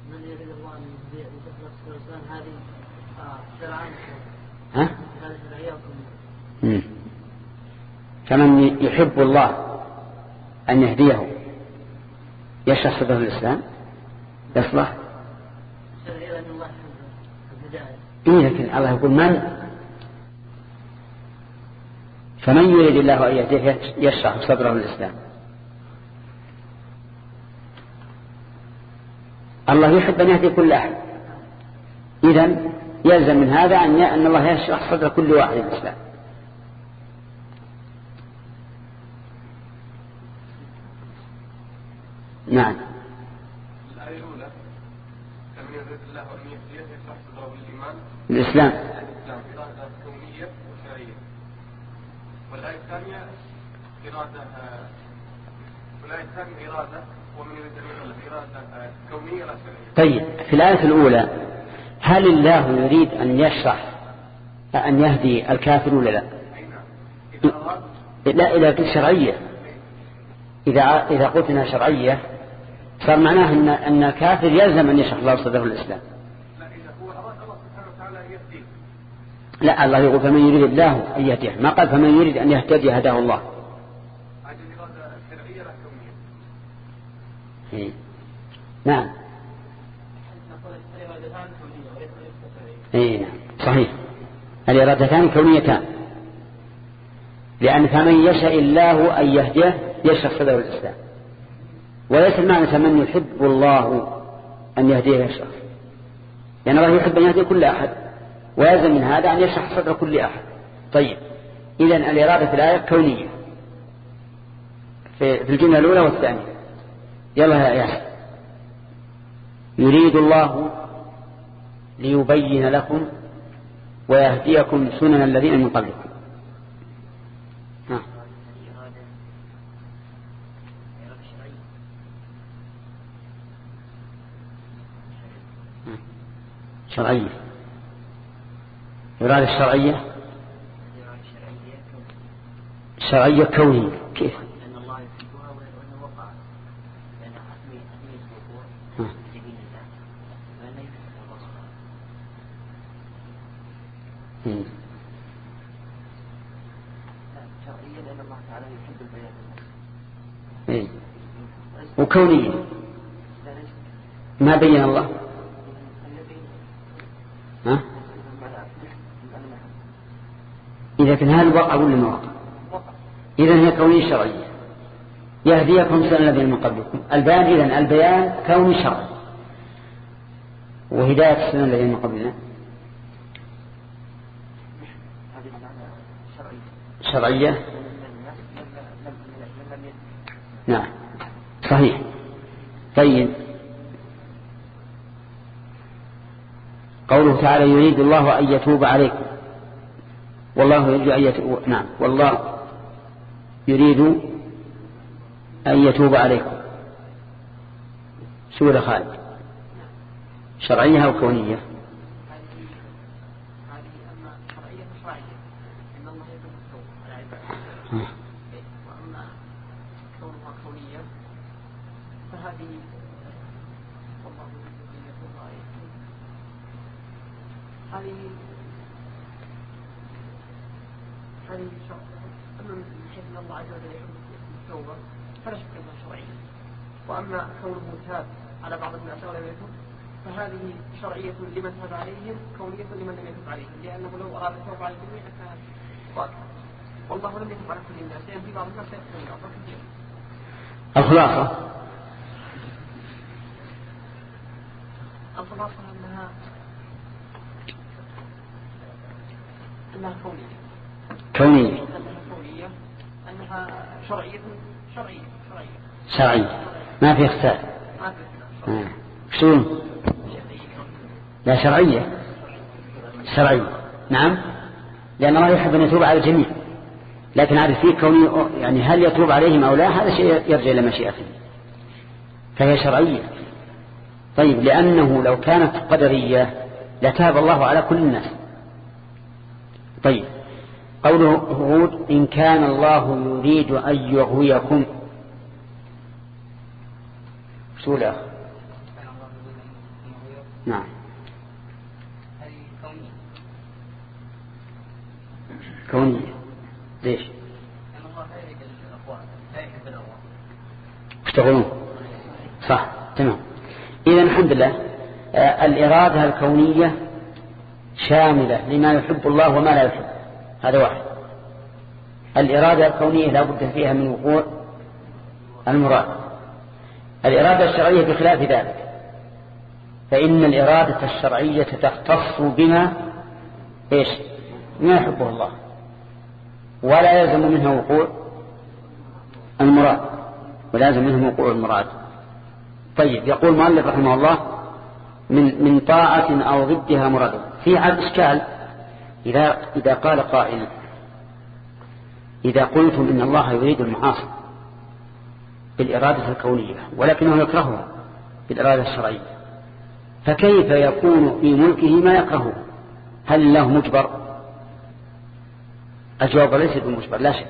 من يريد الله أن يدخل الإسلام هذه شرعا. ها؟ فمن يحب الله أن يهديه يشرح صدره للإسلام يصلح؟ إيه لكن الله يقول من؟ فمن يريد الله أن يهديه يشرح صدره للإسلام. الله يحب أن يهدي كل أحد. إذا يلزم من هذا أن أن الله يشرح صدر كل واحد للإسلام نعم. الإسلام إرادة والآية الثانية إرادة ومن يريد أن إرادة كونية لا شرعية. طيب في الآية الأولى هل الله يريد أن يشرح أن يهدي الكافر ولا لا؟ لا إذا قلت شرعية. إذا إذا قلت إنها شرعية صار معناه أن أن الكافر يلزم أن يشرح الله صدره الإسلام. لا الله يقول فمن يريد الله أن يهديه. ما قال فمن يريد أن يهتدي هداه الله. إيه. نعم. اي نعم. صحيح. الإرادتان كونيتان. لأن فمن يشاء الله أن يهديه يشرح صدر الإسلام. وليس المعنى فمن يحب الله أن يهديه يشرح. لأن الله يحب أن يهدي كل أحد. ويلزم من هذا أن يشرح صدر كل أحد. طيب. إذا الإرادة في الآية كونية. في الجملة الأولى والثانية. يلا يا يحيى يريد الله ليبين لكم ويهديكم سنن الذين من قبلكم. نعم. شرعية. إرادة الشرعية شرعية كونية. كيف؟ ليس ما بين الله؟ ها؟ إذا كان هذا الواقع ولا ما وقع. إذا هي كونية شرعية. يهديكم سنة الذين من قبلكم. البيان إذا البيان كوني شرعي. وهداية السنة الذين من قبلنا. شرعية؟ نعم. صحيح طيب قوله تعالى يريد الله أن يتوب عليكم والله يريد أن يتوب نعم. والله يريد أن يتوب عليكم سورة خالد. شرعية أو كونية هذه أما شرعية فشرعية إن الله يتوب التوبة على عباده وأما كونها كونية فهذه والله يريد أن يتوب عليكم هذه هذه شرع أما من حيث أن الله عز وجل يحب التوبة فلا شك أنها شرعية وأما كونه تاب على بعض الناس ولم يتوب فهذه شرعية لمن تاب عليهم كونية لمن لم يتوب عليهم لأنه لو أراد التوبة على الجميع لكان واقع والله لم يتوب على كل الناس لأن في بعض الناس يقتل الناس كثير الخلاصة الخلاصة أنها أنها كونية كونية أنها شرعية شرعية شرعية ما في اختلاف. ما في لا شرعية. شرعية نعم. لأن الله يحب أن يتوب على الجميع. لكن هذا فيه كوني يعني هل يتوب عليهم أو لا هذا شيء يرجع إلى مشيئته. فهي شرعية. طيب لأنه لو كانت قدرية لتاب الله على كل الناس. طيب قوله هود إن كان الله يريد أن يغويكم. شو الأخ نعم. كونية. ليش؟ اشتغلون صح تمام. إذا الحمد لله آه الإرادة الكونية شاملة لما يحب الله وما لا يحب. هذا واحد. الإرادة الكونية لا بد فيها من وقوع المراد. الإرادة الشرعية بخلاف ذلك. فإن الإرادة الشرعية تختص بما إيش؟ ما يحبه الله. ولا يلزم منها وقوع المراد ولا يلزم منها وقوع المراد. طيب يقول مؤلف رحمه الله من من طاعة أو ضدها مراد. في عاد إشكال إذا إذا قال قائل إذا قلتم إن الله يريد المعاصي بالإرادة الكونية ولكنه يكرهها بالإرادة الشرعية فكيف يكون في ملكه ما يكرهه؟ هل له مجبر؟ الجواب ليس بمجبر لا شك.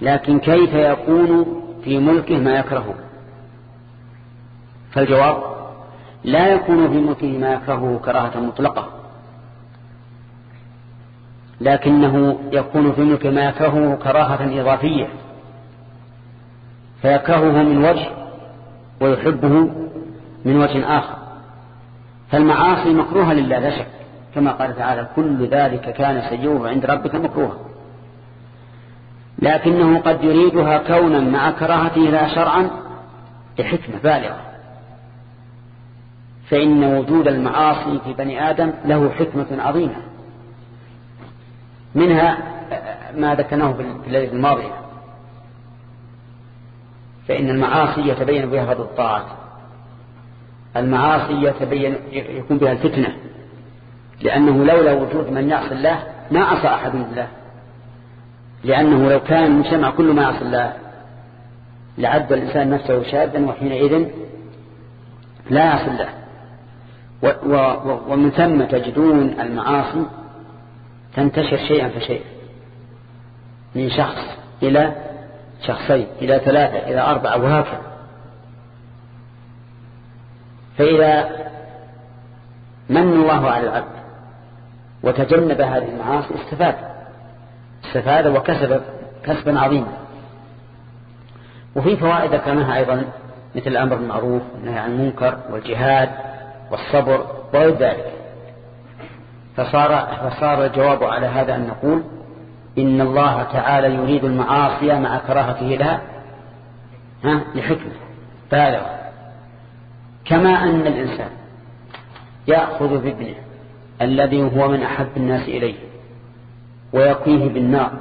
لكن كيف يكون في ملكه ما يكرهه؟ فالجواب لا يكون في ملكه ما يكرهه كراهة مطلقة. لكنه يكون في ملكه ما يكرهه كراهة إضافية. فيكرهه من وجه ويحبه من وجه آخر. فالمعاصي مكروهة لله لا شك. كما قال تعالى كل ذلك كان سيئه عند ربك مكروها. لكنه قد يريدها كونا مع كراهته لا شرعا لحكمة بالغة. فإن وجود المعاصي في بني آدم له حكمة عظيمة. منها ما ذكرناه في الليلة الماضية. فإن المعاصي يتبين بها فضل الطاعات. المعاصي يتبين يكون بها الفتنة. لأنه لولا وجود من يعصي الله ما عصى أحد بالله. لأنه لو كان المجتمع كل ما يعصي الله لعد الإنسان نفسه شاذا وحينئذ لا يعصي الله. ومن ثم تجدون المعاصي تنتشر شيئا فشيئا. من شخص إلى شخصين إلى ثلاثة إلى أربعة وهكذا. فإذا من الله على العبد وتجنب هذه المعاصي استفاد. استفاد وكسب كسبا عظيما. وفي فوائد ذكرناها أيضا مثل الأمر بالمعروف والنهي عن المنكر والجهاد والصبر وغير ذلك. فصار, فصار الجواب على هذا أن نقول إن الله تعالى يريد المعاصي مع كراهته لها ها لحكمة. بالغة كما أن الإنسان يأخذ بابنه الذي هو من أحب الناس إليه ويقيه بالنار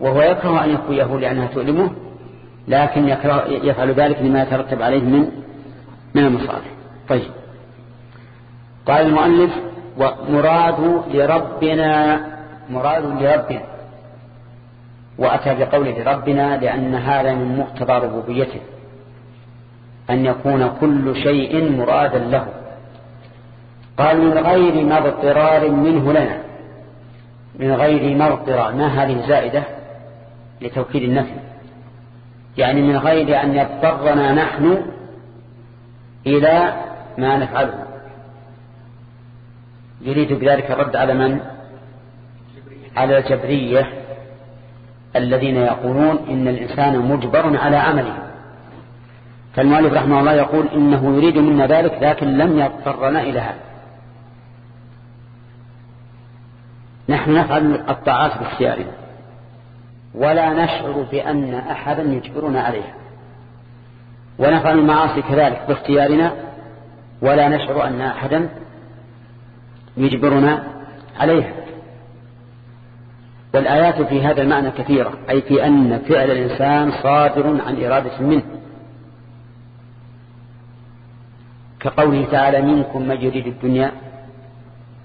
وهو يكره أن يقويه لأنها تؤلمه لكن يفعل ذلك لما يترتب عليه من من المصالح. طيب. قال المؤلف ومراد لربنا مراد لربنا. وأتى بقوله لربنا لأن هذا من مقتضى ربوبيته أن يكون كل شيء مرادا له. قال من غير ما اضطرار منه لنا. من غير ما اضطرار ما هذه زائدة لتوكيد النفي. يعني من غير أن يضطرنا نحن إلى ما نفعله. يريد بذلك الرد على من؟ على الجبرية الذين يقولون إن الإنسان مجبر على عمله. فالمؤلف رحمه الله يقول إنه يريد منا ذلك لكن لم يضطرنا إلى هذا. نحن نفعل الطاعات باختيارنا. ولا نشعر بأن أحدا يجبرنا عليها. ونفعل المعاصي كذلك باختيارنا. ولا نشعر أن أحدا يجبرنا عليها. والآيات في هذا المعنى كثيرة. أي في أن فعل الإنسان صادر عن إرادة منه. كقوله تعالى منكم من يريد الدنيا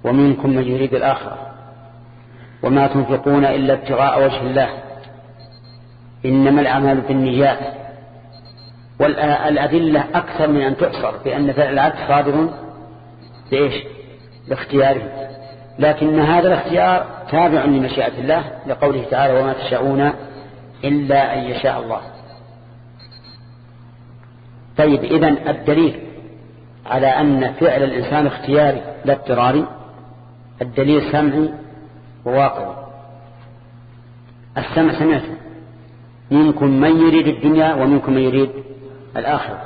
ومنكم من يريد الآخرة. وما تنفقون إلا ابتغاء وجه الله. إنما الأعمال بالنيات. والأدلة أكثر من أن تحصر بأن فعل العبد صادر بإيش باختياره لكن هذا الاختيار تابع لمشيئة الله لقوله تعالى وما تشاءون إلا أن يشاء الله. طيب إذن الدليل على أن فعل الإنسان اختياري لا اضطراري الدليل سمعي وواقعي السمع سمعته. منكم من يريد الدنيا ومنكم من يريد الآخرة.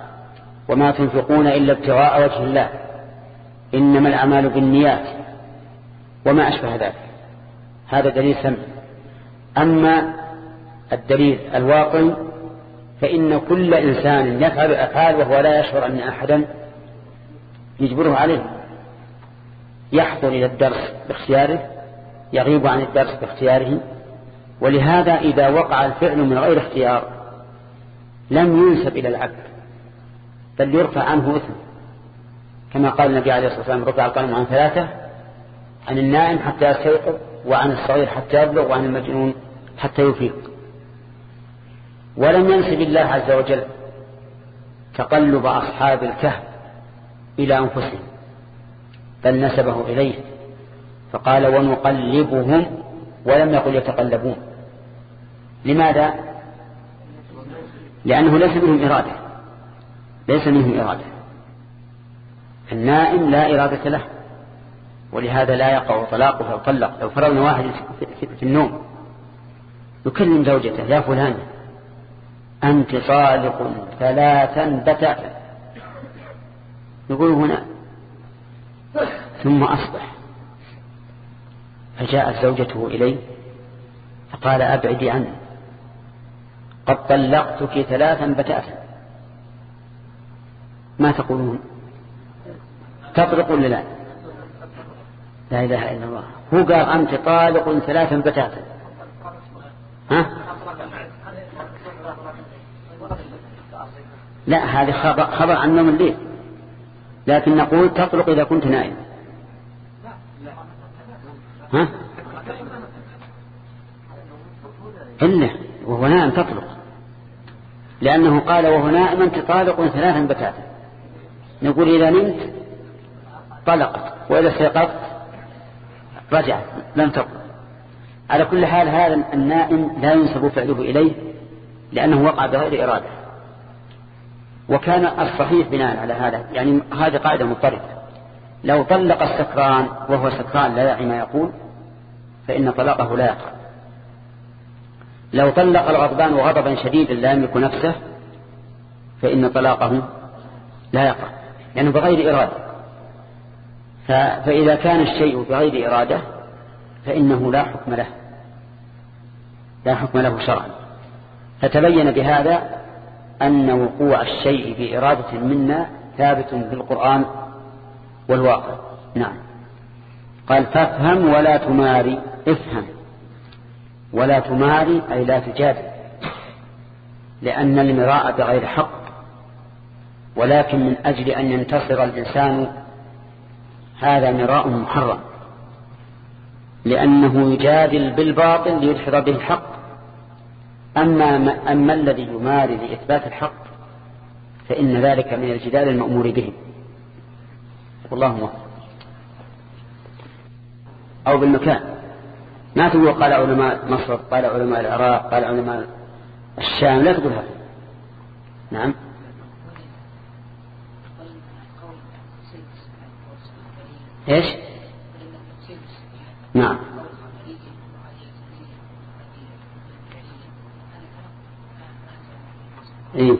وما تنفقون إلا ابتغاء وجه الله. إنما الأعمال بالنيات. وما أشبه ذلك. هذا دليل سمع. أما الدليل الواقعي فإن كل إنسان يفعل أفعال وهو لا يشعر أن أحدا يجبره عليه. يحضر إلى الدرس باختياره. يغيب عن الدرس باختياره. ولهذا إذا وقع الفعل من غير اختيار لم ينسب إلى العبد بل يرفع عنه إثم. كما قال النبي عليه الصلاة والسلام رفع القلم عن ثلاثة عن النائم حتى يستيقظ وعن الصغير حتى يبلغ وعن المجنون حتى يفيق. ولم ينسب الله عز وجل تقلب أصحاب الكهف إلى أنفسهم بل نسبه إليه. فقال ونقلبهم ولم يقل يتقلبون. لماذا؟ لأنه ليس منهم إرادة. ليس منهم إرادة. النائم لا إرادة له. ولهذا لا يقع طلاقه فيطلق لو فرضنا واحد في النوم. يكلم زوجته يا فلان أنت طالق ثلاثا بتاتا. يقول هنا ثم أصبح. فجاءت زوجته إليه فقال أبعدي عني. قد طلقتك ثلاثا بتاتا ما تقولون؟ تطلق ولا لا؟ لا إله إلا الله. هو قال أنت طالق ثلاثا بتاتا ها؟ لا هذه خبر, خبر عن نوم الليل لكن نقول تطلق إذا كنت نائم. ها؟ إلا وهو نائم تطلق. لأنه قال وهو نائم أنت طالق ثلاثا بتاتا نقول إذا نمت طلقت وإذا استيقظت رجعت لم تقل على كل حال هذا النائم لا ينسب فعله إليه لأنه وقع بغير إرادة. وكان الصحيح بناء على هذا يعني هذه قاعدة مضطردة. لو طلق السكران وهو سكران لا يعي ما يقول فإن طلاقه لا يقع. لو طلق الغضبان غضبا شديدا لا يملك نفسه فإن طلاقه لا يقع. يعني بغير إرادة. فإذا كان الشيء بغير إرادة فإنه لا حكم له. لا حكم له شرعا. فتبين بهذا أن وقوع الشيء بإرادة منا ثابت بالقرآن والواقع نعم. قال فافهم ولا تماري افهم. ولا تماري أي لا تجادل. لأن المراء بغير حق. ولكن من أجل أن ينتصر الإنسان هذا مراء محرم. لأنه يجادل بالباطل ليدحض به الحق. أما, أما الذي يماري لإثبات الحق فإن ذلك من الجدال المأمور به. والله موفق أو بالمكان. ما تقول قال علماء مصر قال علماء العراق قال علماء الشام لا تقول هذا. نعم. إيش نعم إيه.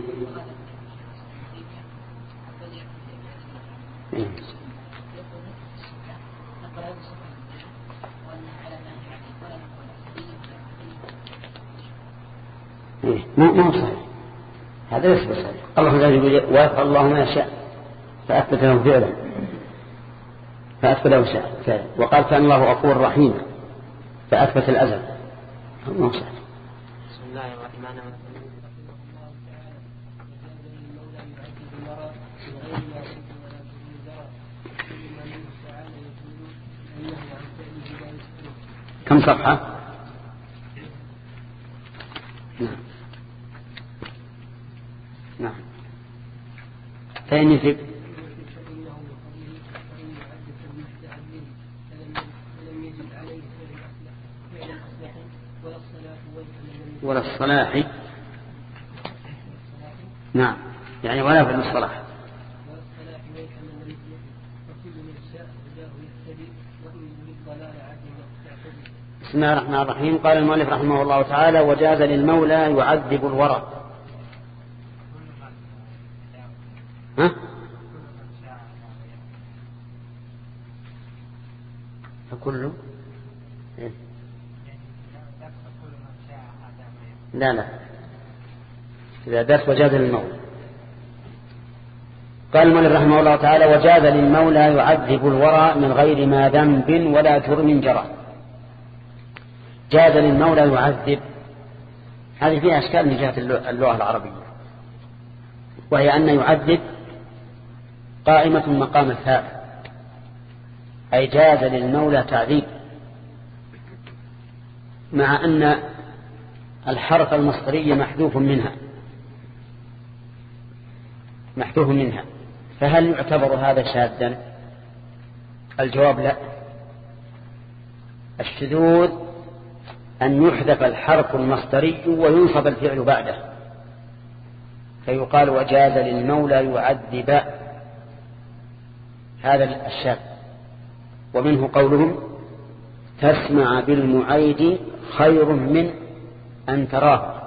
إيه. إيه. ما ما هو صحيح هذا ليس بصحيح الله تعالى يقول ويفعل الله ما يشاء فأثبت له فعلا فأثبت له فعلا وقال كان الله غفور رحيم فأثبت الأزل. هو صحيح بسم الله الرحمن الرحيم. كم صفحة نعم نعم فإن في ولا الصلاح. نعم. يعني ولا في الصلاح. بسم الله الرحمن الرحيم. قال المؤلف رحمه الله تعالى وجاز للمولى يعذب الورى. ها؟ فكل إيه؟ لا لا. إذا درس وجاز للمولى. قال المؤلف رحمه الله تعالى وجاز للمولى يعذب الورى من غير ما ذنب ولا جرم جرى. جاز للمولى يعذب. هذه فيها أشكال من جهة اللغة العربية. وهي أن يعذب قائمة مقام الفاعل أي جاز للمولى تعذيب. مع أن الحرف المصدري محذوف منها. محذوف منها. فهل يعتبر هذا شاذا؟ الجواب لا. الشذوذ أن يحذف الحرف المصدري وينصب الفعل بعده. فيقال وجاز للمولى يعذب هذا الشاذ ومنه قولهم تسمع بالمعيد خير من أن تراه.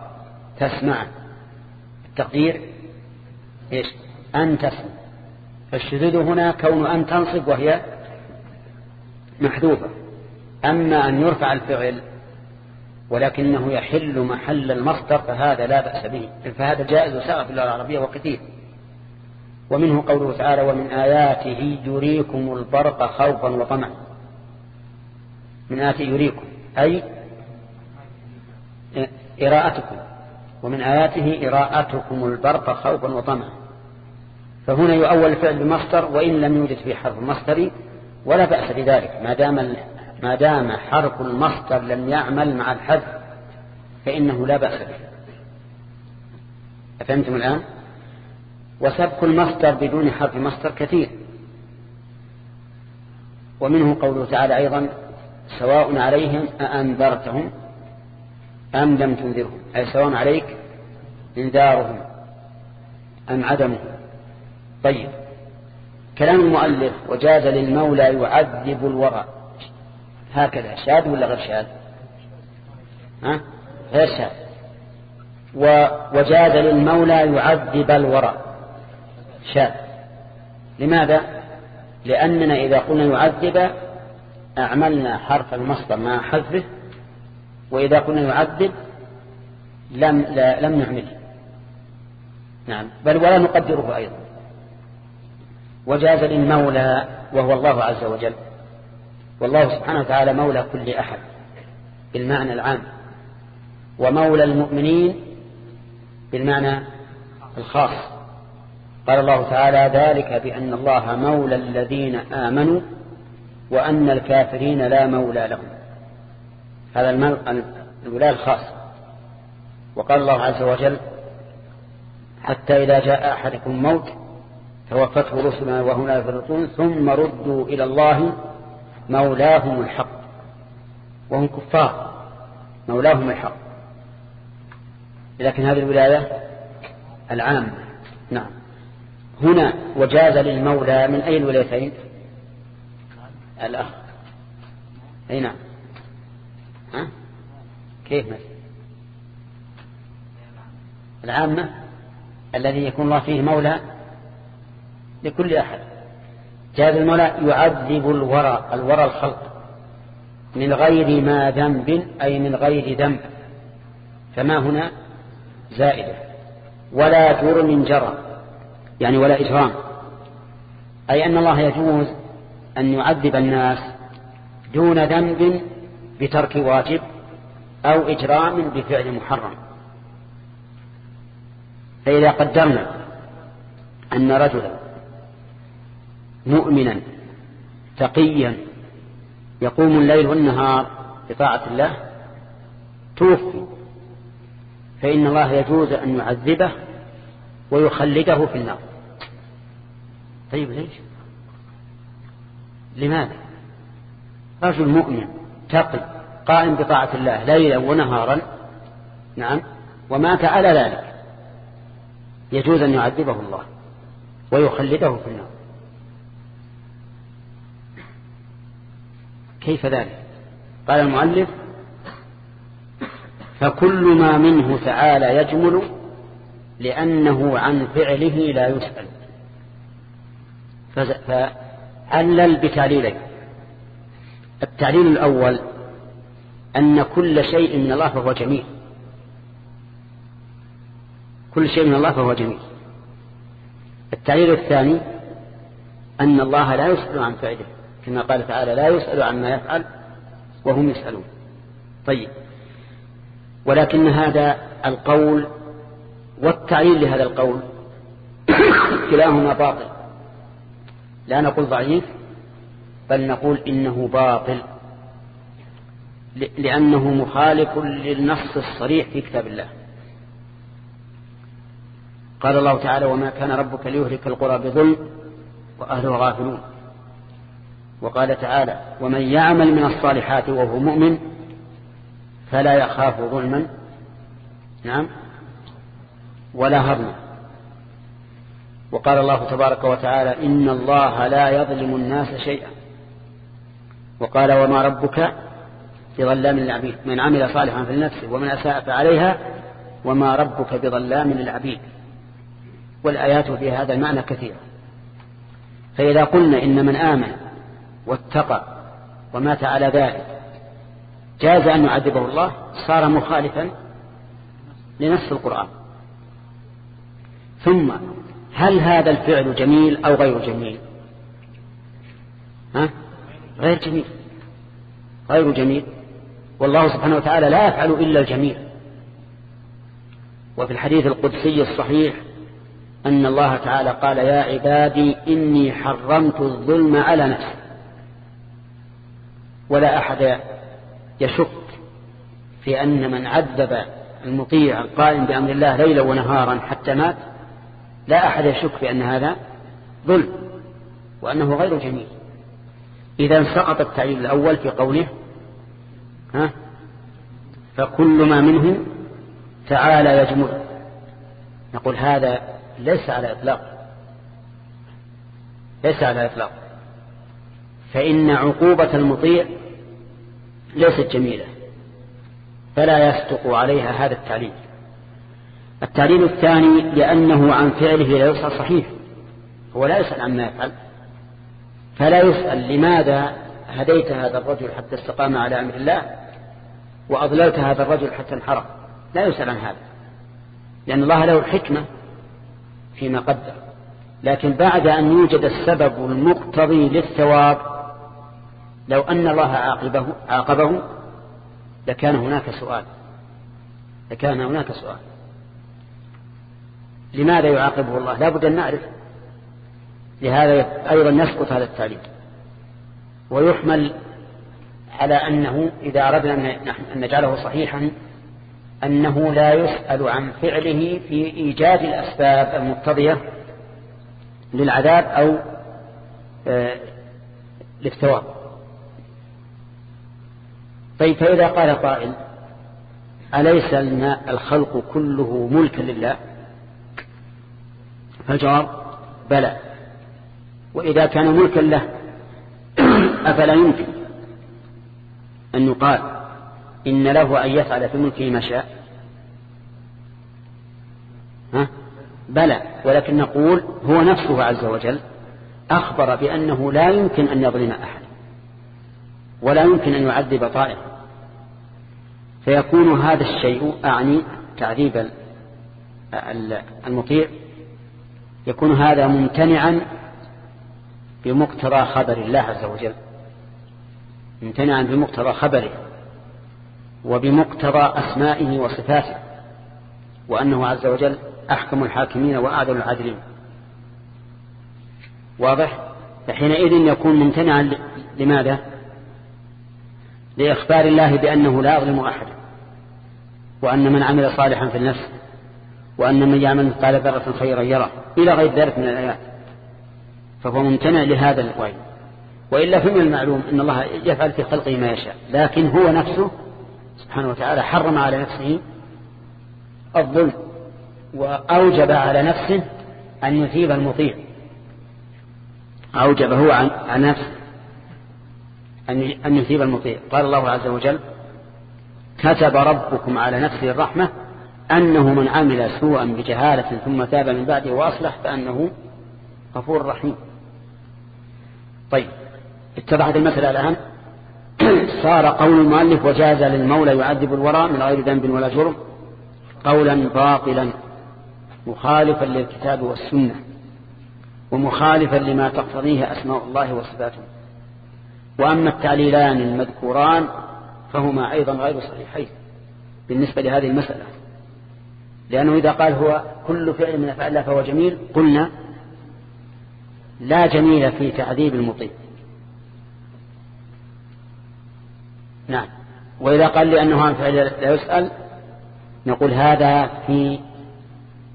تسمع. التقدير إيش؟ أن تسمع. فالشذوذ هنا كون أن تنصب وهي محذوفة. أما أن يرفع الفعل ولكنه يحل محل المصدر فهذا لا بأس به. فهذا جائز وساء في اللغة العربية وكثير ومنه قوله تعالى ومن آياته يريكم البرق خوفا وطمعا. من آياته يريكم أي إراءتكم. ومن آياته إراءتكم البرق خوفا وطمعا. فهنا يؤول الفعل بمصدر وإن لم يوجد في حرف المصدر ولا بأس بذلك. ما دام ما دام حرف المصدر لم يعمل مع الحذف فإنه لا بأس به. أفهمتم الآن؟ وسبك المصدر بدون حرف مصدر كثير. ومنه قوله تعالى أيضا سواء عليهم أأنذرتهم أم لم تنذرهم. أي سواء عليك انذارهم أم عدمه طيب. كلام المؤلف وجاز للمولى يعذب الورى. هكذا. شاذ ولا غير شاذ؟ ها؟ غير شاذ. وجاز للمولى يعذب الورى. شاذ. لماذا؟ لأننا إذا قلنا يعذب أعملنا حرف المصدر مع حذفه وإذا قلنا يعذب لم, لا لم نعمله نعم. بل ولا نقدره أيضا. وجاز للمولى وهو الله عز وجل. والله سبحانه وتعالى مولى كل أحد بالمعنى العام. ومولى المؤمنين بالمعنى الخاص. قال الله تعالى ذلك بأن الله مولى الذين آمنوا وأن الكافرين لا مولى لهم. هذا الولاء الخاص. وقال الله عز وجل حتى إذا جاء أحدكم موت توفته رسلنا وهم لا يفرطون ثم ردوا إلى الله مولاهم الحق. وهم كفار. مولاهم الحق. لكن هذه الولاية العامة. نعم. هنا وجاز للمولى من أي الولايتين الأخ. أي نعم. ها؟ كيف مثل العامة الذي يكون الله فيه مولى لكل أحد. جاز المولى يعذب الورى الورى الخلق من غير ما ذنب أي من غير ذنب. فما هنا؟ زائدة. ولا جرم جرى. يعني ولا إجرام. أي أن الله يجوز أن يعذب الناس دون ذنب بترك واجب أو إجرام بفعل محرم. فإذا قدرنا أن رجلا مؤمنا تقيا يقوم الليل والنهار بطاعة الله توفي فإن الله يجوز أن يعذبه ويخلده في النار. طيب ليش؟ لماذا؟ رجل مؤمن تقي قائم بطاعة الله ليلا ونهارا نعم ومات على ذلك. يجوز أن يعذبه الله ويخلده في النار. كيف ذلك؟ قال المؤلف فكل ما منه تعالى يجمل لأنه عن فعله لا يسأل. فعلل بتعليلين. التعليل الأول أن كل شيء من الله فهو جميل. كل شيء من الله فهو جميل. التعليل الثاني أن الله لا يسأل عن فعله كما قال تعالى لا يسأل عما يفعل وهم يسألون. طيب. ولكن هذا القول والتعليل لهذا القول كلاهما باطل. لا نقول ضعيف بل نقول إنه باطل لأنه مخالف للنص الصريح في كتاب الله. قال الله تعالى وما كان ربك ليهلك القرى بظلم وأهله غافلون. وقال تعالى ومن يعمل من الصالحات وهو مؤمن فلا يخاف ظلما. نعم. ولا هضما وقال الله تبارك وتعالى إن الله لا يظلم الناس شيئا. وقال وما ربك بظلام للعبيد من عمل صالحا في النفس ومن أساء فعليها وما ربك بظلام للعبيد. والآيات في هذا المعنى كثيرة. فإذا قلنا إن من آمن واتقى ومات على ذلك جاز أن يعذبه الله صار مخالفا لنص القرآن. ثم هل هذا الفعل جميل أو غير جميل؟ ها؟ غير جميل. غير جميل. والله سبحانه وتعالى لا يفعل إلا الجميل. وفي الحديث القدسي الصحيح أن الله تعالى قال يا عبادي إني حرمت الظلم على نفسي. ولا أحد يشك في أن من عذب المطيع القائم بأمر الله ليلا ونهارا حتى مات لا أحد يشك في أن هذا ظلم وأنه غير جميل. إذا سقط التعليل الأول في قوله ها فكل ما منه تعالى يجمل نقول هذا ليس على إطلاق. ليس على إطلاق. فإن عقوبة المطيع ليست جميلة. فلا يصدق عليها هذا التعليل. التعليل الثاني لأنه عن فعله لا يسأل صحيح. هو لا يسأل عما يفعل. فلا يسأل لماذا هديت هذا الرجل حتى استقام على أمر الله وأضللت هذا الرجل حتى انحرف. لا يسأل عن هذا. لأن الله له الحكمة فيما قدر. لكن بعد أن يوجد السبب المقتضي للثواب لو أن الله عاقبه, عاقبه لكان هناك سؤال. لكان هناك سؤال. لماذا يعاقبه الله؟ لا بد أن نعرف. لهذا أيضا يسقط هذا التعليم ويحمل على أنه إذا أردنا أن نجعله صحيحا أنه لا يسأل عن فعله في إيجاد الأسباب المقتضية للعذاب أو آه، للثواب. طيب فإذا قال قائل أليس الخلق كله ملكا لله؟ فالجواب بلى. وإذا كان ملكا له أفلا يمكن أن يقال إن له أن يفعل في ملكه ما شاء؟ ها؟ بلى. ولكن نقول هو نفسه عز وجل أخبر بأنه لا يمكن أن يظلم أحد ولا يمكن أن يعذب طائر. فيكون هذا الشيء أعني تعذيب المطيع يكون هذا ممتنعا بمقتضى خبر الله عز وجل. ممتنعا بمقتضى خبره وبمقتضى أسمائه وصفاته وأنه عز وجل أحكم الحاكمين وأعدل العادلين. واضح؟ فحينئذ يكون ممتنعا لماذا؟ لإخبار الله بأنه لا يظلم أحدا وأن من عمل صالحا في النفس وأن من يعمل مثقال ذرة خيرا يره إلى غير ذلك من الآيات. فهو ممتنع لهذا الوعي وإلا فمن المعلوم أن الله يفعل في خلقه ما يشاء لكن هو نفسه سبحانه وتعالى حرم على نفسه الظلم وأوجب على نفسه أن يثيب المطيع. أوجب هو عن نفسه أن يثيب المطيع. قال الله عز وجل كتب ربكم على نفسه الرحمة أنه من عمل سوءا بجهالة ثم تاب من بعده وأصلح فأنه غفور رحيم. طيب اتضحت المسألة الآن؟ صار قول المؤلف وجاز للمولى يعذب الورى من غير ذنب ولا جرم قولا باطلا مخالفا للكتاب والسنة ومخالفا لما تقتضيه أسماء الله وصفاته. وأما التعليلان المذكوران فهما أيضا غير صحيحين بالنسبة لهذه المسألة. لأنه إذا قال هو كل فعل من أفعال فهو جميل قلنا لا جميل في تعذيب المطيع. نعم. وإذا قال لأنه عن فعل لا يسأل نقول هذا في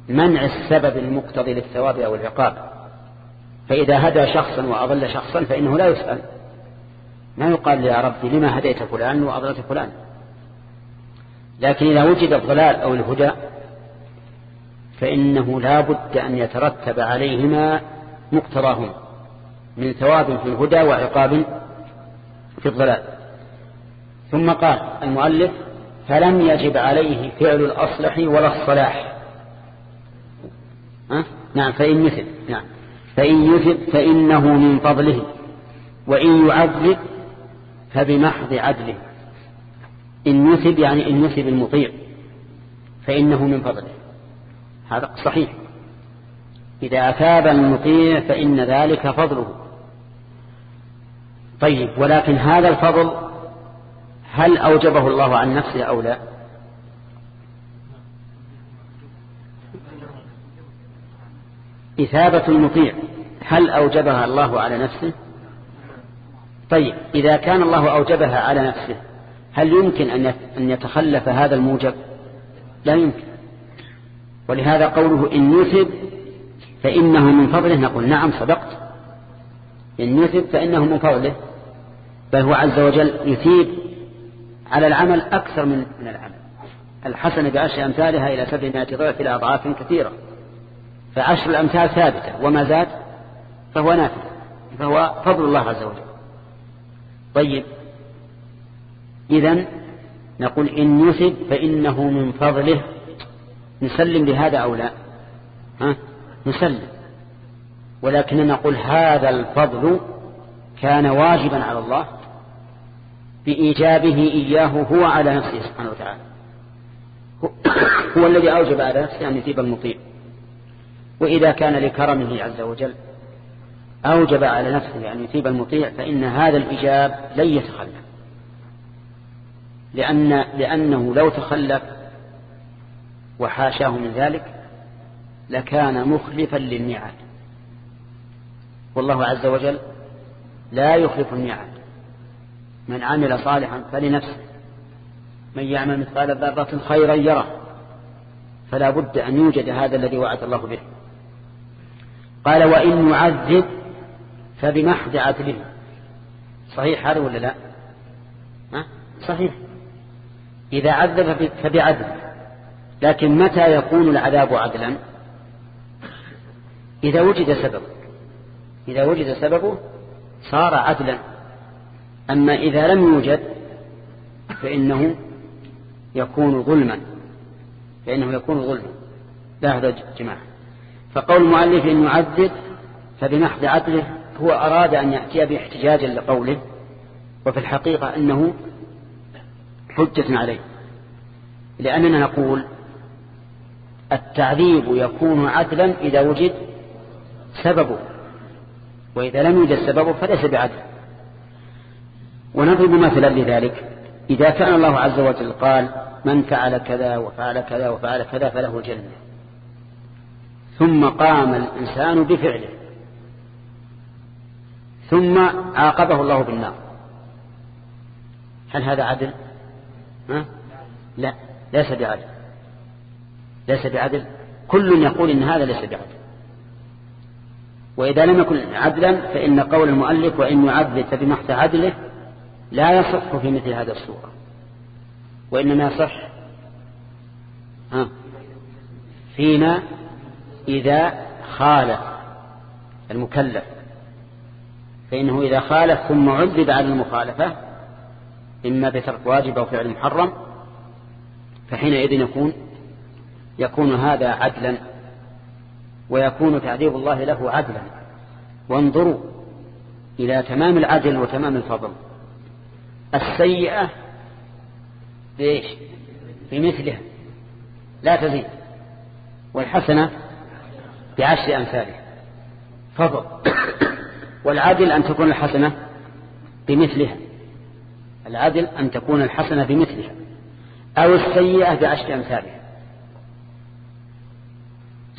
منع السبب المقتضي للثواب أو العقاب. فإذا هدى شخصا وأضل شخصا فإنه لا يسأل. ما يقال يا ربي لما هديت فلان وأضلت فلان. لكن إذا وجد الضلال أو الهدى فإنه لا بد أن يترتب عليهما مقتضاهما من ثواب في الهدى وعقاب في الضلال. ثم قال المؤلف فلم يجب عليه فعل الأصلح ولا الصلاح؟ نعم فإن مثل نعم. فإن يثب فإنه من فضله وإن يعذب فبمحض عدله. إن يثب يعني إن يثب المطيع فإنه من فضله. هذا صحيح. إذا أثاب المطيع فإن ذلك فضله. طيب ولكن هذا الفضل هل أوجبه الله عن نفسه أو لا؟ إثابة المطيع هل أوجبها الله على نفسه؟ طيب إذا كان الله أوجبها على نفسه هل يمكن أن يتخلف هذا الموجب؟ لا يمكن. ولهذا قوله إن يثب فإنه من فضله نقول نعم صدقت. إن يثب فإنه من فضله بل هو عز وجل يثيب على العمل أكثر من من العمل. الحسنة بعشر أمثالها إلى سبعمائة ضعف إلى أضعاف كثيرة. فعشر الأمثال ثابتة وما زاد فهو نافذ فهو فضل الله عز وجل. طيب إذا نقول إن يثب فإنه من فضله. نسلم بهذا أو لا؟ ها؟ نسلم. ولكن نقول هذا الفضل كان واجبا على الله بإيجابه إياه هو على نفسه سبحانه وتعالى. هو الذي أوجب على نفسه أن يثيب المطيع. وإذا كان لكرمه عز وجل أوجب على نفسه أن يثيب المطيع فإن هذا الإجاب لن يتخلف. لأن لأنه لو تخلف وحاشاه من ذلك لكان مخلفا للميعاد والله عز وجل لا يخلف الميعاد من عمل صالحا فلنفسه. من يعمل مثقال ذرة خيرا يره. فلا بد أن يوجد هذا الذي وعد الله به. قال وإن يعذب فبمحض عدله صحيح هذا ولا لا؟ صحيح. إذا عذب فبعدل لكن متى يكون العذاب عدلا؟ إذا وجد سبب. إذا وجد سببه صار عدلا. أما إذا لم يوجد فإنه يكون ظلما. فإنه يكون ظلما. لا هذا جماعة. فقول المؤلف إن يعذب فبمحض عدله هو أراد أن يأتي باحتجاجا لقوله وفي الحقيقة أنه حجة عليه. لأننا نقول التعذيب يكون عدلا إذا وجد سببه وإذا لم يوجد سببه فليس بعدل. ونضرب مثلا لذلك إذا كان الله عز وجل قال من فعل كذا وفعل كذا وفعل كذا فله الجنة ثم قام الإنسان بفعله. ثم عاقبه الله بالنار. هل هذا عدل؟ ها؟ لا ليس بعدل. ليس بعدل. كل يقول إن هذا ليس بعدل. وإذا لم يكن عدلا فإن قول المؤلف وإن يعذب فبمحض عدله لا يصح في مثل هذا الصورة. وإنما يصح فيما إذا خالف المكلف. فإنه إذا خالف ثم عذب على المخالفة إما بترك واجب أو فعل محرم فحينئذ يكون يكون هذا عدلا ويكون تعذيب الله له عدلا. وانظروا إلى تمام العدل وتمام الفضل. السيئة بإيش؟ بمثلها. لا تزيد. والحسنة بعشر أمثالها. فضل. والعدل أن تكون الحسنة بمثلها. العدل أن تكون الحسنة بمثلها. أو السيئة بعشر أمثالها.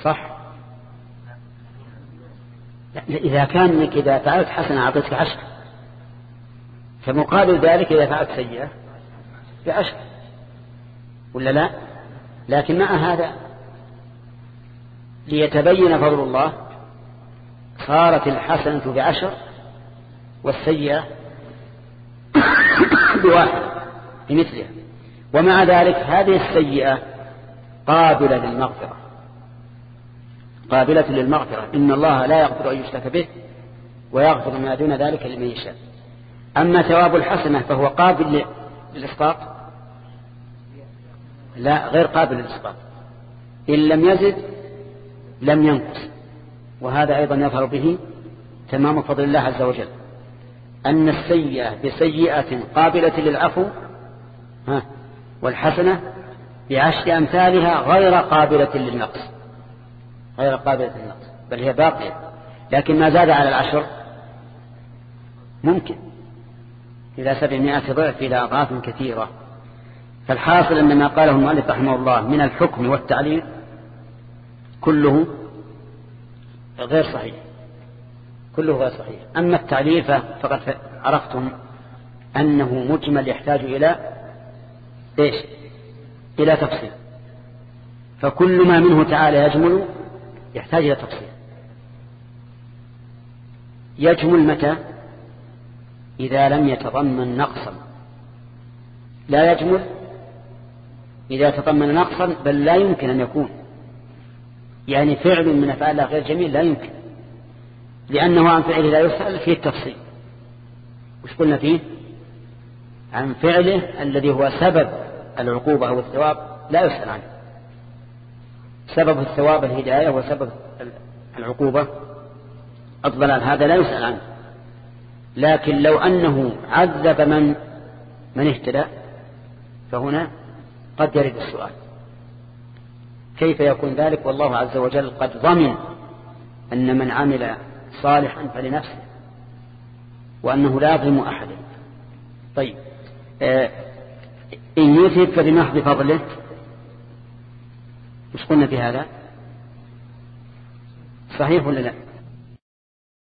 صح؟ إذا كان إنك إذا فعلت حسنة أعطيتك عشر. فمقابل ذلك إذا فعلت سيئة بعشر. ولا لا؟ لكن مع هذا ليتبين فضل الله صارت الحسنة بعشر والسيئة بواحد بمثلها. ومع ذلك هذه السيئة قابلة للمغفرة. قابلة للمغفرة. إن الله لا يغفر أن يشرك به ويغفر ما دون ذلك لمن يشاء. أما ثواب الحسنة فهو قابل للإسقاط لا غير قابل للإسقاط إن لم يزد لم ينقص. وهذا أيضا يظهر به تمام فضل الله عز وجل. أن السيئة بسيئة قابلة للعفو ها والحسنة بعشر أمثالها غير قابلة للنقص. غير قابلة للنقص بل هي باقية. لكن ما زاد على العشر ممكن. إلى سبعمائة ضعف إلى أضعاف كثيرة. فالحاصل أن ما قاله المؤلف رحمه الله من الحكم والتعليل كله غير صحيح. كله غير صحيح. أما التعليل فقد عرفتم أنه مجمل يحتاج إلى إيش؟ إلى تفصيل. فكل ما منه تعالى يجمل يحتاج إلى تفصيل. يجمل متى؟ إذا لم يتضمن نقصا. لا يجمل إذا تضمن نقصا بل لا يمكن أن يكون. يعني فعل من أفعال الله غير جميل لا يمكن لأنه عن فعله لا يسأل فيه التفصيل. وش قلنا فيه؟ عن فعله الذي هو سبب العقوبة أو الثواب لا يسأل عنه. سبب الثواب الهداية وسبب العقوبة؟ الضلال هذا لا يسأل عنه. لكن لو أنه عذب من من اهتدى فهنا قد يرد السؤال. كيف يكون ذلك؟ والله عز وجل قد ضمن أن من عمل صالحا فلنفسه وأنه لا يظلم أحدا. طيب آه إن يثب فبمحض فضله مش قلنا في هذا؟ صحيح ولا لا؟